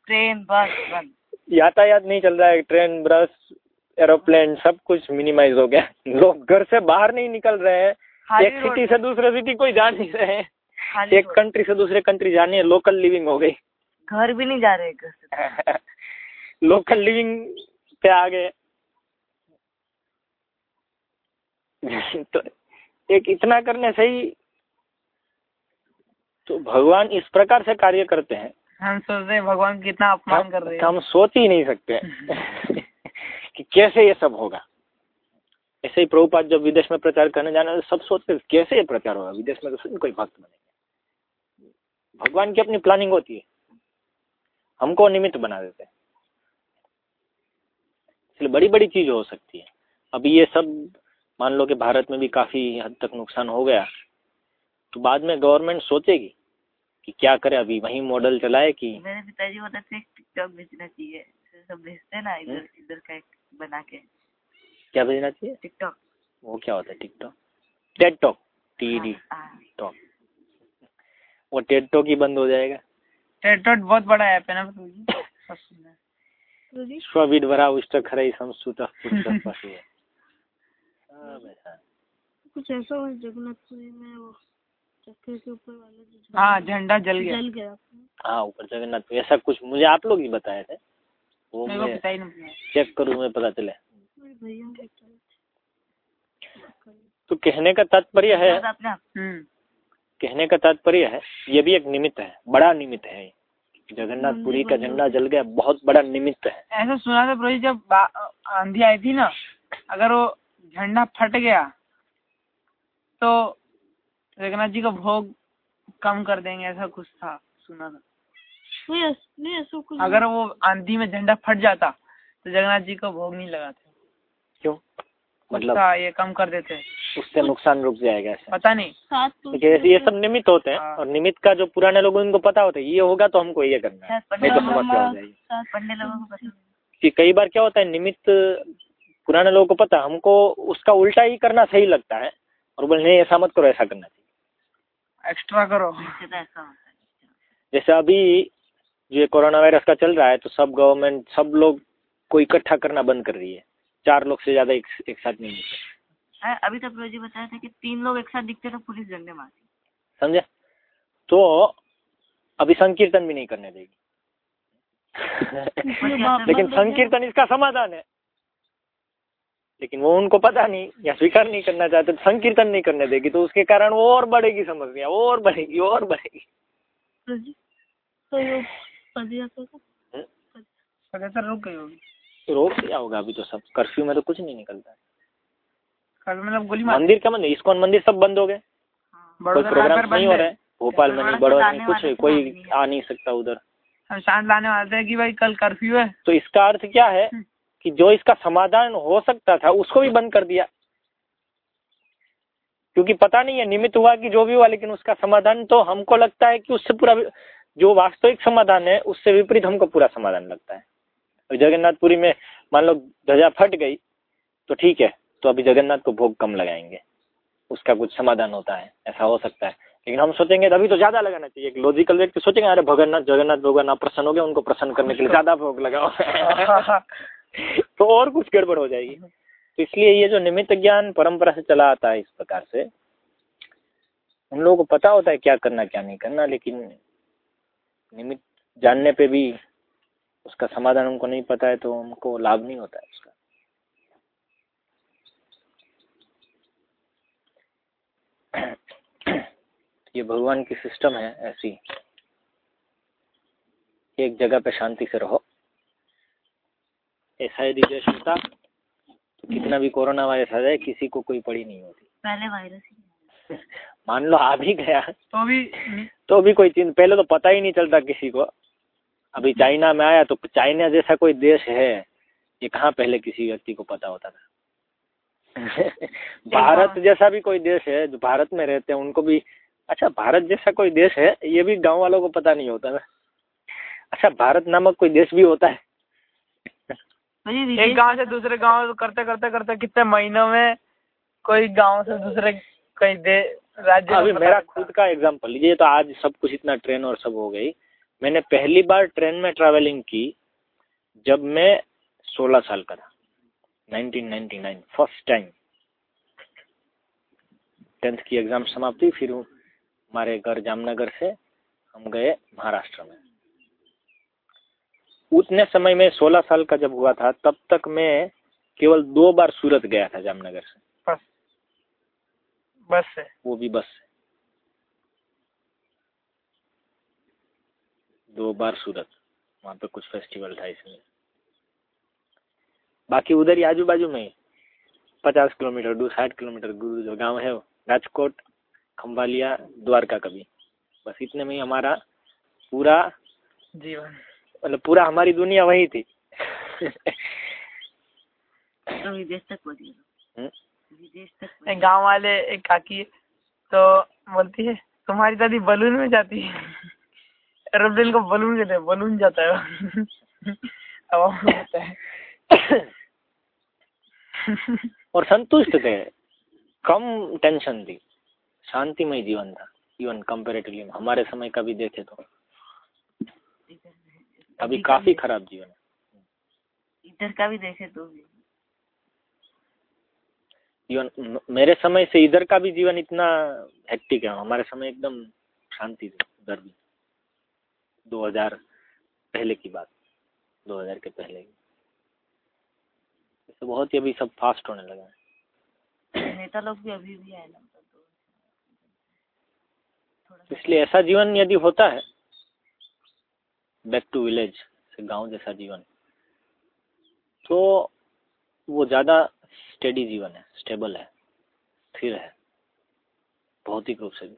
ट्रेन बस बंद। यातायात नहीं चल रहा है। ट्रेन बस एरोप्लेन सब कुछ मिनिमाइज हो गया। लोग घर से बाहर नहीं निकल रहे हैं। एक सिटी से दूसरे सिटी कोई जा नहीं रहे हैं। एक कंट्री से दूसरे कंट्री जानी है। लोकल लिविंग हो गई। घर भी नहीं जा रहे घर से। लोकल लिविंग पे आ गए। तो एक इतना करने से ही तो भगवान इस प्रकार से कार्य करते हैं। हम सोच रहे हैं भगवान कितना अपमान कर रहे हैं। हम सोच ही नहीं सकते कि कैसे ये सब होगा। ऐसे ही प्रभुपाद जब विदेश में प्रचार करने जाना सब सोचते कैसे ये प्रचार होगा। विदेश में तो कोई भक्त बनेगा। भगवान की अपनी प्लानिंग होती है। हमको निमित्त बना देते हैं। इसलिए बड़ी बड़ी चीज़ हो सकती है। अभी ये सब मान लो कि भारत में भी काफ़ी हद तक नुकसान हो गया तो बाद में गवर्नमेंट सोचेगी कि क्या करे अभी वही मॉडल चलाए कि मेरे पिताजी बोलते थे टिकटॉक भेजना चाहिए सब भेजते ना इधर इधर का एक बना के। क्या भेजना चाहिए? टिकटॉक वो क्या होता है TikTok TED talk T D talk वो टेड टॉक ही बंद हो जाएगा। टेटोट बहुत बड़ा ऐप है ना भरा उष्ट खरई संस्तुत पुरुष पशु। कुछ ऐसा हुआ जगन्नाथपुरी में वो चक्कर के ऊपर वाला जो हाँ झंडा जल गया। जल गया। हाँ ऊपर जगन्नाथ ऐसा कुछ मुझे आप लोग ही बताए थे? वो मेरे को मैं पता ही नहीं पड़ा। चेक करूँ मैं पता चले। भैया तो कहने का तात्पर्य है बस अपने। आप हम्म। कहने का तात्पर्य है ये भी एक निमित्त है बड़ा निमित्त है जगन्नाथपुरी का झंडा जल गया बहुत बड़ा निमित्त है। ऐसा सुना था प्रभु जी जब आंधी आई थी ना अगर वो झंडा फट गया तो जगन्नाथ जी का भोग कम कर देंगे ऐसा कुछ था सुना था। नहीं ऐस- नहीं ऐसा कुछ अगर वो आंधी में झंडा फट जाता तो जगन्नाथ जी को भोग नहीं लगाते। क्यों? कुछ मतलब था ये कम कर देते। उससे नुकसान रुक जाएगा ऐसा। पता नहीं। सात तो ये सब निमित्त होते हैं हाँ। और निमित्त का जो पुराने लोगों उनको पता होता है ये होगा तो हमको ये करना है। नहीं तो समस्या हो जाएगी। शायद पंडित लोगों को पता नहीं। कि कई बार क्या होता है निमित्त पुराने लोगों को पता हमको उसका उल्टा ही करना सही लगता है और बोले नहीं ऐसा मत करो ऐसा करना चाहिए एक्स्ट्रा करो। इससे ऐसा होता है। जैसे अभी जो कोरोना वायरस का चल रहा है तो सब गवर्नमेंट सब लोग को इकट्ठा करना बंद कर रही है। चार लोग से ज़्यादा एक, एक साथ नहीं मिलते हाँ, अभी तक रोजी बताया था कि तीन लोग एक साथ दिखते तो पुलिस डंडे मारती समझे? तो अभी संकीर्तन भी नहीं करने देगी। लेकिन संकीर्तन इसका समाधान है। लेकिन वो उनको पता नहीं या स्वीकार नहीं करना चाहते तो संकीर्तन नहीं करने देगी तो उसके कारण वो और बढ़ेगी समस्या और बढ़ेगी और बढ़ेगी। तो तो रुक गई होगी। रोक क्या होगा अभी तो सब कर्फ्यू में तो कुछ नहीं निकलता। है मतलब गोली मंदिर का मंदिर इस्कॉन मंदिर सब बंद हो गए। कोई प्रोग्राम नहीं हो रहे भोपाल में नहीं बड़ौदा में कुछ तो कोई आ नहीं सकता उधर। हम शांत लाने वाले थे कि भाई कल कर्फ्यू है। तो इसका अर्थ क्या है कि जो इसका समाधान हो सकता था उसको भी बंद कर दिया। क्योंकि पता नहीं है निमित्त हुआ कि जो भी हुआ लेकिन उसका समाधान तो हमको लगता है कि उससे पूरा जो वास्तविक समाधान है उससे विपरीत हमको पूरा समाधान लगता है। जगन्नाथपुरी में मान लो ध्वजा फट गई तो ठीक है। तो अभी जगन्नाथ को भोग कम लगाएँगे। उसका कुछ समाधान होता है ऐसा हो सकता है। लेकिन हम सोचेंगे तभी तो ज़्यादा लगाना चाहिए। एक लॉजिकल व्यक्ति सोचेंगे अरे भगन्नाथ जगन्नाथ भगवान आप प्रसन्न हो गए उनको प्रसन्न करने के लिए ज़्यादा भोग लगाओ। तो और कुछ गड़बड़ हो जाएगी। तो इसलिए ये जो निमित्त ज्ञान परंपरा से चला आता है इस प्रकार से उन लोगों को पता होता है क्या करना क्या नहीं करना लेकिन निमित्त जानने पे भी उसका समाधान उनको नहीं पता है तो उनको लाभ नहीं होता है उसका। ये भगवान की सिस्टम है ऐसी। एक जगह पे शांति से रहो। ऐसा यदि होता तो कितना भी कोरोना वायरस आ जाए किसी को कोई पड़ी नहीं होती। पहले वायरस ही मान लो आ भी गया। तो भी तो भी कोई चिंता पहले तो पता ही नहीं चलता किसी को। अभी चाइना में आया तो चाइना जैसा कोई देश है ये कहाँ पहले किसी व्यक्ति को पता होता था? भारत जैसा भी कोई देश है जो भारत में रहते हैं उनको भी अच्छा भारत जैसा कोई देश है ये भी गाँव वालों को पता नहीं होता ना। अच्छा भारत नामक कोई देश भी होता है? एक गाँव से दूसरे गाँव करते करते करते कितने महीनों में कोई गाँव से दूसरे कहीं दे राज्य अभी मेरा खुद का एग्जांपल लीजिए तो आज सब कुछ इतना ट्रेन और सब हो गई। मैंने पहली बार ट्रेन में ट्रैवलिंग की जब मैं 16 साल का था। 1999 फ़र्स्ट टाइम। टेंथ की एग्ज़ाम समाप्त हुई फिर हमारे घर जामनगर से हम गए महाराष्ट्र में। उतने समय में 16 साल का जब हुआ था तब तक मैं केवल दो बार सूरत गया था जामनगर से। बस बस से? वो भी बस से। दो बार सूरत वहाँ पे कुछ फेस्टिवल था इसलिए। बाकी उधर ही आजू बाजू में पचास किलोमीटर दूर साठ किलोमीटर दूर जो गाँव है वो राजकोट खम्बालिया द्वारका कभी। बस इतने में ही हमारा पूरा जीवन। मतलब पूरा हमारी दुनिया वही थी। विदेश तक पहुँच हम्म, विदेश तक पहुँच एक गाँव वाले एक काकी तो बोलती है तुम्हारी दादी बलून में जाती है। एरोप्लेन को बलून कहते हैं बलून जाता है हवा में होता है। और संतुष्ट थे। कम टेंशन थी। शांतिमय जीवन था। इवन कंपेरेटिवली हमारे समय का भी देखे तो। अभी काफ़ी खराब जीवन। है इधर का भी देखे तो भी। इवन मेरे समय से इधर का भी जीवन इतना हेक्टिक है। हमारे समय एकदम शांति थी उधर भी 2000 पहले की बात। 2000 के पहले। की तो बहुत ही अभी सब फास्ट होने लगा है। नेता लोग भी अभी भी आए ना मतलब तो इसलिए ऐसा जीवन यदि होता है बैक टू विलेज से गाँव जैसा जीवन तो वो ज़्यादा स्टेडी जीवन है स्टेबल है स्थिर है भौतिक रूप से भी।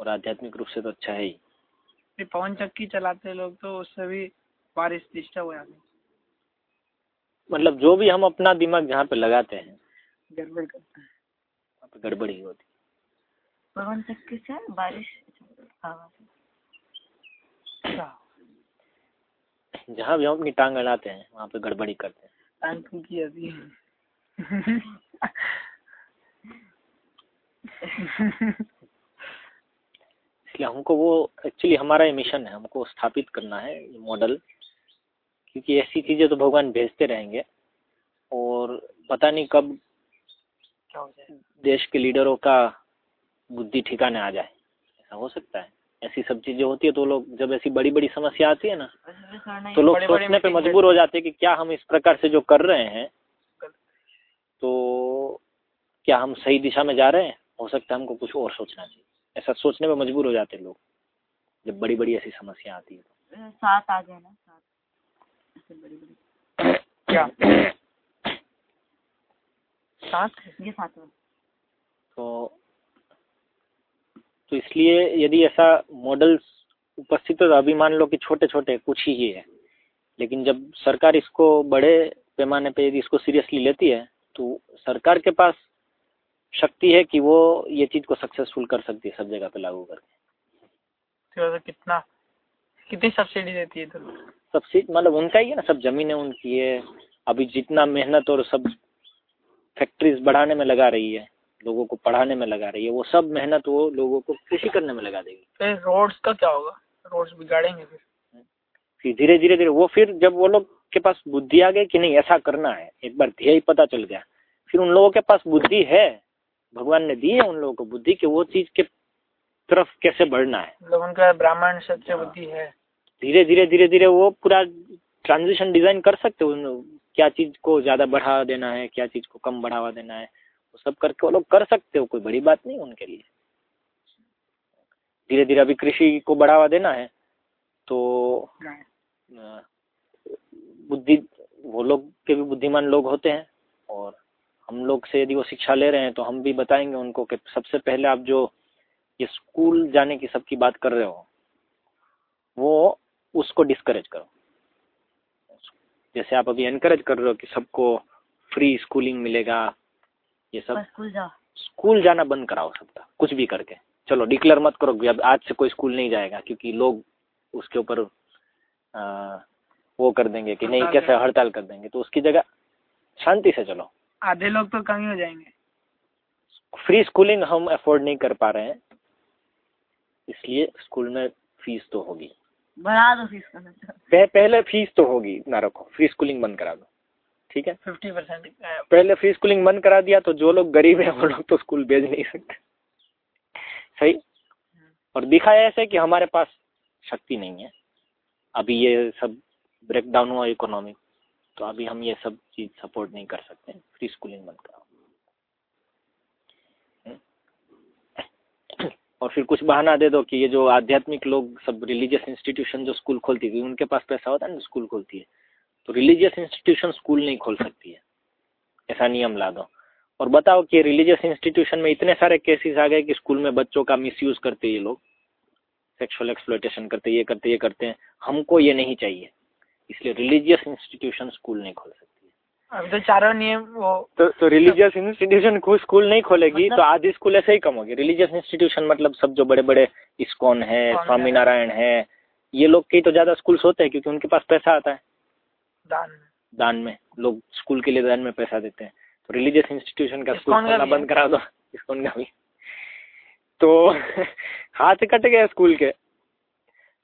और आध्यात्मिक रूप से तो अच्छा है ही। पवन चक्की चलाते लोग तो उससे भी बारिश डिस्टर्ब हो जाती है। मतलब जो भी हम अपना दिमाग जहाँ पे लगाते हैं गड़बड़ करते हैं। वहाँ पे गड़बड़ ही। होती पवन चक्की से बारिश है। जहाँ भी हम अपनी टांग अड़ाते हैं वहाँ पे गड़बड़ी करते हैं। टांग की है इसलिए हमको वो एक्चुअली हमारा ये मिशन है हमको स्थापित करना है ये मॉडल क्योंकि ऐसी चीज़ें तो भगवान भेजते रहेंगे। और पता नहीं कब देश के लीडरों का बुद्धि ठिकाने आ जाए। ऐसा हो सकता है। ऐसी सब चीज़ें होती है तो लोग जब ऐसी बड़ी बड़ी समस्या आती है ना ही तो लोग सोचने पे मजबूर हो जाते हैं कि क्या हम इस प्रकार से जो कर रहे हैं तो क्या हम सही दिशा में जा रहे हैं? हो सकता है हमको कुछ और सोचना चाहिए। ऐसा सोचने पे मजबूर हो जाते हैं लोग जब बड़ी बड़ी ऐसी समस्या आती है अ, सात आ गए ना सात ऐसे बड़ी बड़ी क्या? सात ये सातवां तो तो इसलिए यदि ऐसा मॉडल्स उपस्थित हो तो अभी मान लो कि छोटे छोटे कुछ ही है। लेकिन जब सरकार इसको बड़े पैमाने पे यदि इसको सीरियसली लेती है तो सरकार के पास शक्ति है कि वो ये चीज़ को सक्सेसफुल कर सकती है सब जगह पे लागू करके। तो कितना कितनी सब्सिडी देती है तो सबसे मतलब उनका ही है ना सब जमीनें उनकी है। अभी जितना मेहनत और सब फैक्ट्रीज बढ़ाने में लगा रही है लोगों को पढ़ाने में लगा रही है वो सब मेहनत वो लोगों को कृषि करने में लगा देगी। फिर रोड्स का क्या होगा? रोड्स बिगाड़ेंगे फिर? फिर धीरे धीरे धीरे वो फिर जब वो लोग के पास बुद्धि आ गई कि नहीं ऐसा करना है एक बार ध्येय पता चल गया फिर उन लोगों के पास बुद्धि है भगवान ने दी है उन लोगों को बुद्धि कि वो चीज़ के तरफ़ कैसे बढ़ना है। मतलब उनका ब्राह्मण क्षत्रिय बुद्धि है। धीरे धीरे धीरे धीरे वो पूरा ट्रांजिशन डिज़ाइन कर सकते हो उन- क्या चीज़ को ज़्यादा बढ़ावा देना है क्या चीज़ को कम बढ़ावा देना है वो सब करके वो लोग कर सकते हो कोई बड़ी बात नहीं उनके लिए। धीरे धीरे अभी कृषि को बढ़ावा देना है तो बुद्धि वो लोग के भी बुद्धिमान लोग होते हैं और हम लोग से यदि वो शिक्षा ले रहे हैं तो हम भी बताएँगे उनको कि सबसे पहले आप जो ये स्कूल जाने की सबकी बात कर रहे हो वो उसको डिस्करेज करो। जैसे आप अभी एनकरेज कर रहे हो कि सबको फ्री स्कूलिंग मिलेगा ये सब। स्कूल जाओ। स्कूल जाना बंद कराओ सबका कुछ भी करके। चलो डिक्लेयर मत करो अब आज से कोई स्कूल नहीं जाएगा क्योंकि लोग उसके ऊपर वो कर देंगे कि नहीं कैसे हड़ताल कर देंगे तो उसकी जगह शांति से चलो। आधे लोग तो कम ही हो जाएँगे। फ्री स्कूलिंग हम अफोर्ड नहीं कर पा रहे हैं इसलिए स्कूल में फ़ीस तो होगी। बढ़ा दो फ़ीस का पह, पहले फ़ीस तो होगी ना रखो फ्री स्कूलिंग बंद करा दो। ठीक है? फिफ्टी परसेंट पहले फ्री स्कूलिंग बंद करा दिया तो जो लोग गरीब हैं वो लोग तो स्कूल भेज नहीं सकते। सही? और दिखाया ऐसे कि हमारे पास शक्ति नहीं है। अभी ये सब ब्रेकडाउन हुआ इकोनॉमिक तो अभी हम ये सब चीज़ सपोर्ट नहीं कर सकते। फ्री स्कूलिंग बंद कराओ और फिर कुछ बहाना दे दो कि ये जो आध्यात्मिक लोग, सब रिलीजियस इंस्टीट्यूशन जो स्कूल खोलती थी, उनके पास पैसा होता है ना स्कूल खोलती है। तो रिलीजियस इंस्टीट्यूशन स्कूल नहीं खोल सकती है। ऐसा नियम ला दो और बताओ कि रिलीजियस इंस्टीट्यूशन में इतने सारे केसेस आ गए कि स्कूल में बच्चों का मिसयूज करते ये लोग। सेक्सुअल एक्सप्लोइटेशन करते ये करते ये करते हैं। हमको ये नहीं चाहिए। इसलिए रिलीजियस इंस्टीट्यूशन स्कूल नहीं खोल सकती। अभी तो चारों नियम वो तो तो रिलीजियस इंस्टीट्यूशन को स्कूल नहीं खोलेगी मतलब? तो आधी स्कूल ऐसे ही कम होगी। रिलीजियस इंस्टीट्यूशन मतलब सब जो बड़े बड़े इस्कॉन है। स्वामी स्वामीनारायण है ये लोग की तो ज़्यादा स्कूल्स होते हैं क्योंकि उनके पास पैसा आता है। दान में। दान में। लोग स्कूल के लिए दान में पैसा देते हैं। तो रिलीजियस इंस्टीट्यूशन का स्कूल खोलना बंद करा दो। इस्कॉन का भी। तो हाथ कट गए स्कूल के।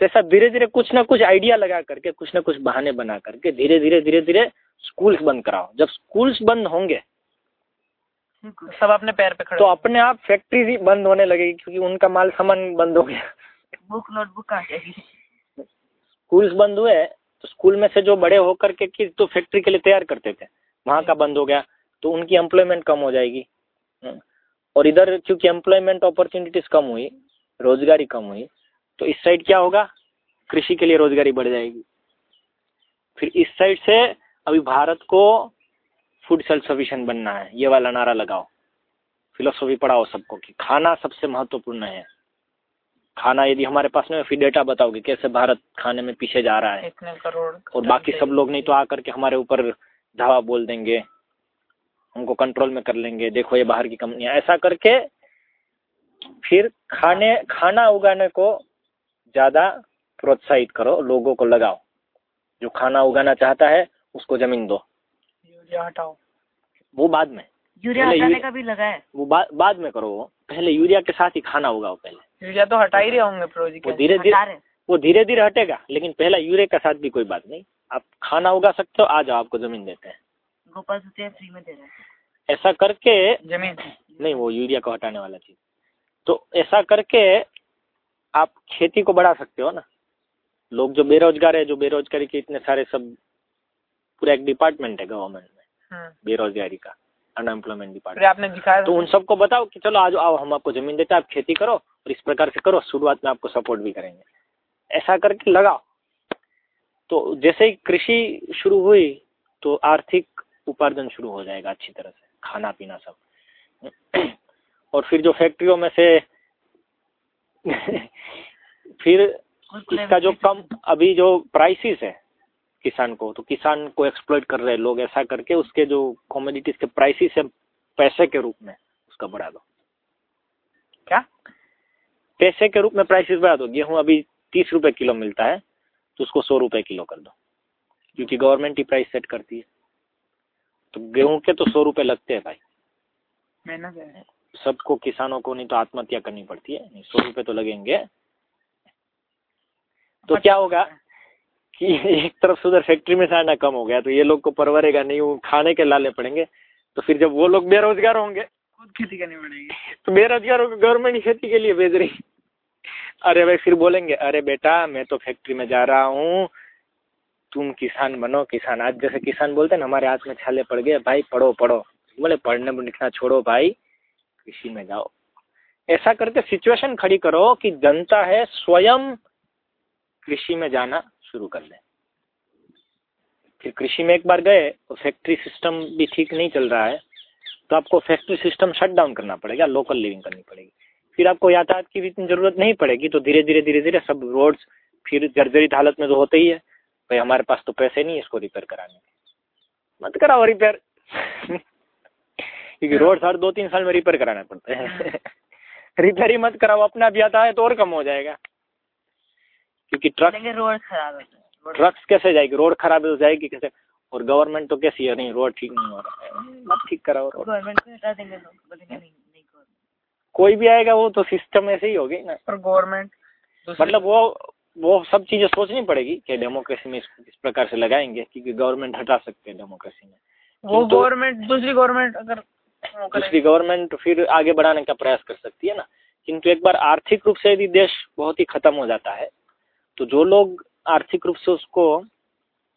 तो ऐसा धीरे धीरे कुछ ना कुछ आइडिया लगा करके कुछ ना कुछ बहाने बना करके धीरे धीरे धीरे धीरे स्कूल्स बंद कराओ। जब स्कूल्स बंद होंगे सब अपने पैर पे खड़े तो अपने आप फैक्ट्री ही बंद होने लगेगी क्योंकि उनका माल सामान बंद हो गया। बुक नोटबुक आ जाएगी स्कूल्स बंद हुए तो स्कूल में से जो बड़े होकर के कि तो फैक्ट्री के लिए तैयार करते थे वहाँ का बंद हो गया तो उनकी एम्प्लॉयमेंट कम हो जाएगी। और इधर क्योंकि एम्प्लॉयमेंट अपॉर्चुनिटीज़ कम हुई रोजगारी कम हुई तो इस साइड क्या होगा? कृषि के लिए रोजगारी बढ़ जाएगी। फिर इस साइड से अभी भारत को फ़ूड सेल्फ सफिशिएंट बनना है। ये वाला नारा लगाओ। फिलोसफी पढ़ाओ सबको कि खाना सबसे महत्वपूर्ण है। खाना यदि हमारे पास नहीं फिर डेटा बताओगे कैसे भारत खाने में पीछे जा रहा है। इतने करोड़ और बाकी सब लोग नहीं तो आकर के हमारे ऊपर धावा बोल देंगे। उनको कंट्रोल में कर लेंगे। देखो ये बाहर की कंपनियाँ ऐसा करके फिर खाने खाना उगाने को ज़्यादा प्रोत्साहित करो लोगों को लगाओ। जो खाना उगाना चाहता है उसको ज़मीन दो। यूरिया हटाओ। वो बाद में। यूरिया हटाने का भी लगा है। वो बा, बाद में करो वो। पहले यूरिया के साथ ही खाना उगाओ पहले। यूरिया तो हटा ही रहे होंगे वो धीरे धीरे वो धीरे धीरे हटेगा लेकिन पहला यूरिया के साथ भी कोई बात नहीं। आप खाना उगा सकते हो आ जाओ आपको ज़मीन देते हैं। गोपाल फ्री में दे रहे हैं। ऐसा करके ज़मीन। नहीं वो यूरिया को हटाने वाला चीज़। तो ऐसा करके आप खेती को बढ़ा सकते हो ना। लोग जो बेरोजगार है जो बेरोजगारी के इतने सारे सब पूरा एक डिपार्टमेंट है गवर्नमेंट में हम्म। बेरोजगारी का अनएम्प्लॉयमेंट डिपार्टमेंट आपने दिखाया तो उन सबको बताओ कि चलो आज आओ हम आपको ज़मीन देते हैं आप खेती करो और इस प्रकार से करो शुरुआत में आपको सपोर्ट भी करेंगे। ऐसा करके लगाओ। तो जैसे ही कृषि शुरू हुई तो आर्थिक उपार्जन शुरू हो जाएगा अच्छी तरह से खाना पीना सब। और फिर जो फैक्ट्रियों में से फिर इसका जो कम अभी जो प्राइसेस है किसान को तो किसान को एक्सप्लोइट कर रहे हैं लोग ऐसा करके उसके जो कॉमोडिटीज के प्राइसेस है पैसे के रूप में उसका बढ़ा दो। क्या? पैसे के रूप में प्राइसेस बढ़ा दो। गेहूँ अभी तीस रुपए किलो मिलता है तो उसको सौ रुपए किलो कर दो क्योंकि गवर्नमेंट ही प्राइस सेट करती है। तो गेहूँ के तो सौ रुपए लगते हैं भाई। मेहनत है। सबको किसानों को नहीं तो आत्महत्या करनी पड़ती है। नहीं सौ रुपये तो लगेंगे। तो क्या होगा कि एक तरफ़ से उधर फैक्ट्री में से कम हो गया तो ये लोग को परवरेगा नहीं वो खाने के लाले पड़ेंगे। तो फिर जब वो लोग बेरोजगार होंगे खुद खेती करनी पड़ेगी। तो बेरोजगारों को गवर्नमेंट खेती के लिए भेज रही। अरे भाई फिर बोलेंगे अरे बेटा मैं तो फैक्ट्री में जा रहा हूँ। तुम किसान बनो किसान आज जैसे किसान बोलते हैं ना हमारे हाथ में छाले पड़ गए भाई पढ़ो पढ़ो। बोले पढ़ने लिखना छोड़ो भाई। कृषि में जाओ। ऐसा करके सिचुएशन खड़ी करो कि जनता है, स्वयं कृषि में जाना शुरू कर दे। फिर कृषि में एक बार गए तो फैक्ट्री सिस्टम भी ठीक नहीं चल रहा है तो आपको फैक्ट्री सिस्टम शट डाउन करना पड़ेगा लोकल लिविंग करनी पड़ेगी। फिर आपको यातायात की भी इतनी ज़रूरत नहीं पड़ेगी तो धीरे धीरे धीरे धीरे सब रोड्स फिर जर्जरित हालत में तो होते ही है। भाई, हमारे पास तो पैसे नहीं है इसको रिपेयर कराने के। मत कराओ रिपेयर क्योंकि रोड हर दो तीन साल में रिपेयर कराना पड़ता है। रिपेयर ही मत कराओ अपना भी आता है तो और कम हो जाएगा। क्योंकि ट्रक रोड खराब है। ट्रक्स कैसे जाएगी? रोड खराब हो जाएगी कैसे? और गवर्नमेंट तो कैसी है? नहीं रोड ठीक नहीं हो रहा है। मत ठीक कराओ गवर्नमेंट को हटा देंगे गवर्नमेंट कोई भी आएगा वो तो सिस्टम ऐसे ही होगी ना। और गवर्नमेंट मतलब वो वो सब चीज़ें सोचनी पड़ेगी कि डेमोक्रेसी में इस, इस प्रकार से लगाएँगे क्योंकि गवर्नमेंट हटा सकते हैं डेमोक्रेसी में। वो किंतु- गवर्नमेंट दूसरी गवर्नमेंट अगर दूसरी गवर्नमेंट फिर आगे बढ़ाने का प्रयास कर सकती है ना? किंतु एक बार आर्थिक रूप से यदि देश बहुत ही खत्म हो जाता है तो जो लोग आर्थिक रूप से उसको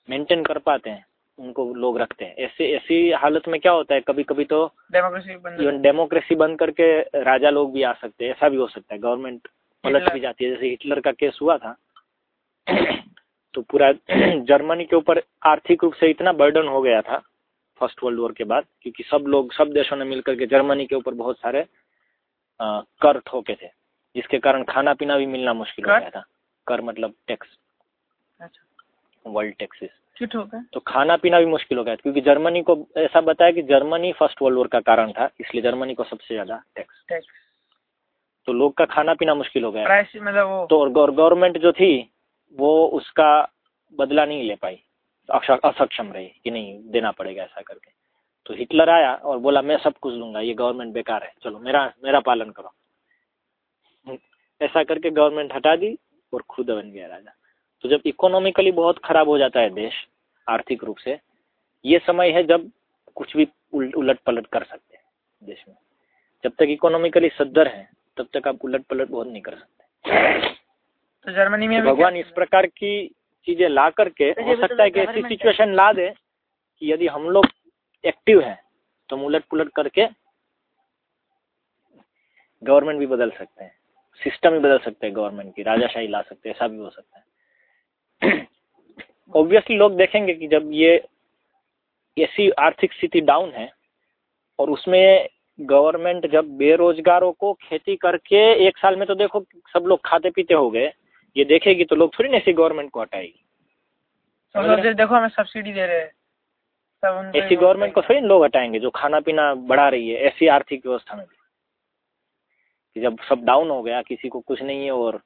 मेंटेन कर पाते हैं उनको लोग रखते हैं। ऐसे ऐसी हालत में क्या होता है कभी कभी तो डेमोक्रेसी बंद डेमोक्रेसी बंद करके राजा लोग भी आ सकते हैं ऐसा भी हो सकता है। गवर्नमेंट पलट भी जाती है। जैसे हिटलर का केस हुआ था तो पूरा जर्मनी के ऊपर आर्थिक रूप से इतना बर्डन हो गया था फ़र्स्ट वर्ल्ड वॉर के बाद क्योंकि सब लोग सब देशों ने मिलकर के जर्मनी के ऊपर बहुत सारे अ, कर ठोके थे। जिसके कारण खाना पीना भी मिलना मुश्किल हो गया था। कर मतलब टैक्स। अच्छा। World taxes. तो खाना पीना भी मुश्किल हो गया था क्योंकि जर्मनी को ऐसा बताया कि जर्मनी फ़र्स्ट वर्ल्ड वॉर का कारण था इसलिए जर्मनी को सबसे ज़्यादा टैक्स। टैक्स। तो लोग का खाना पीना मुश्किल हो गया। मतलब वो तो गवर्नमेंट जो थी वो उसका बदला नहीं ले पाई। असक्षम रही कि नहीं देना पड़ेगा ऐसा करके। तो हिटलर आया और बोला मैं सब कुछ दूँगा ये गवर्नमेंट बेकार है। चलो मेरा मेरा पालन करो। ऐसा करके गवर्नमेंट हटा दी और खुद बन गया राजा। तो जब इकोनॉमिकली बहुत खराब हो जाता है देश आर्थिक रूप से ये समय है जब कुछ भी उलट पलट कर सकते हैं देश में। जब तक इकोनॉमिकली सद्धर है तब तक आप उलट पलट बहुत नहीं कर सकते। तो जर्मनी में तो भगवान इस प्रकार की चीज़ें ला करके तो हो सकता है कि ऐसी सिचुएशन ला दे कि यदि हम लोग एक्टिव हैं तो हम उलट पुलट करके गवर्नमेंट भी बदल सकते हैं। सिस्टम भी बदल सकते हैं गवर्नमेंट की राजाशाही ला सकते हैं ऐसा भी हो सकता है। ऑब्वियसली लोग देखेंगे कि जब ये ऐसी आर्थिक स्थिति डाउन है और उसमें गवर्नमेंट जब बेरोजगारों को खेती करके एक साल में तो देखो सब लोग खाते पीते हो गए। ये देखेगी तो लोग थोड़ी ना ऐसी गवर्नमेंट को हटाएगी। सब देखो हमें सब्सिडी दे रहे हैं। ऐसी गवर्नमेंट को थोड़ी ना लोग हटाएँगे जो खाना पीना बढ़ा रही है ऐसी आर्थिक व्यवस्था में कि जब सब डाउन हो गया किसी को कुछ नहीं है और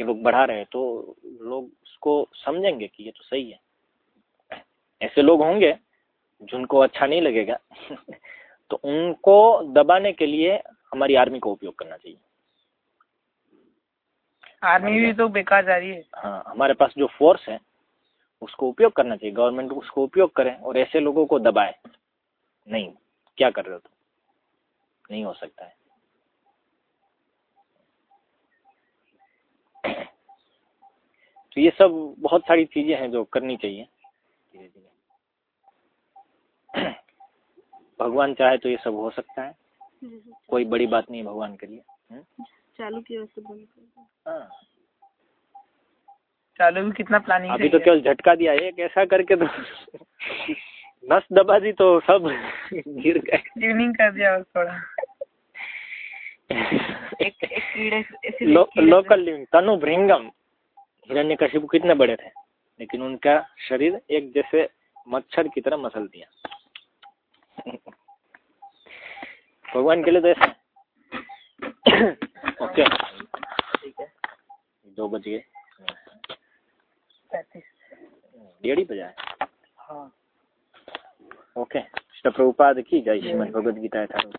ये लोग बढ़ा रहे हैं तो लोग उसको समझेंगे कि ये तो सही है। ऐसे लोग होंगे जिनको अच्छा नहीं लगेगा तो उनको दबाने के लिए हमारी आर्मी का उपयोग करना चाहिए। आर्मी भी तो बेकार जा रही है। हाँ हमारे पास जो फोर्स है उसको उपयोग करना चाहिए। गवर्नमेंट उसको उपयोग करे और ऐसे लोगों को दबाए। नहीं क्या कर रहे हो तुम? नहीं हो सकता है। तो ये सब बहुत सारी चीज़ें हैं जो करनी चाहिए। धीरे धीरे भगवान चाहे तो ये सब हो सकता है। कोई बड़ी बात नहीं है भगवान के लिए हम्म? चालू किया वैसे बंद कर हाँ। चालू भी कितना प्लानिंग अभी तो केवल झटका दिया एक ऐसा करके तो नस दबा दी तो सब गिर गए। ट्यूनिंग कर दिया बस थोड़ा। एक एक कीड़े ऐसे लो, लोकल लिविंग तनु भृंगम हिरण्य कितने बड़े थे? लेकिन उनका शरीर एक जैसे मच्छर की तरह मसल दिया। भगवान के लिए तो ऐसा। ओके। ठीक है। दो बज गए। पैंतीस। डेढ़ ही बजा है। हाँ। ओके। प्रभुपाद की जय। श्रीमद भगवद गीता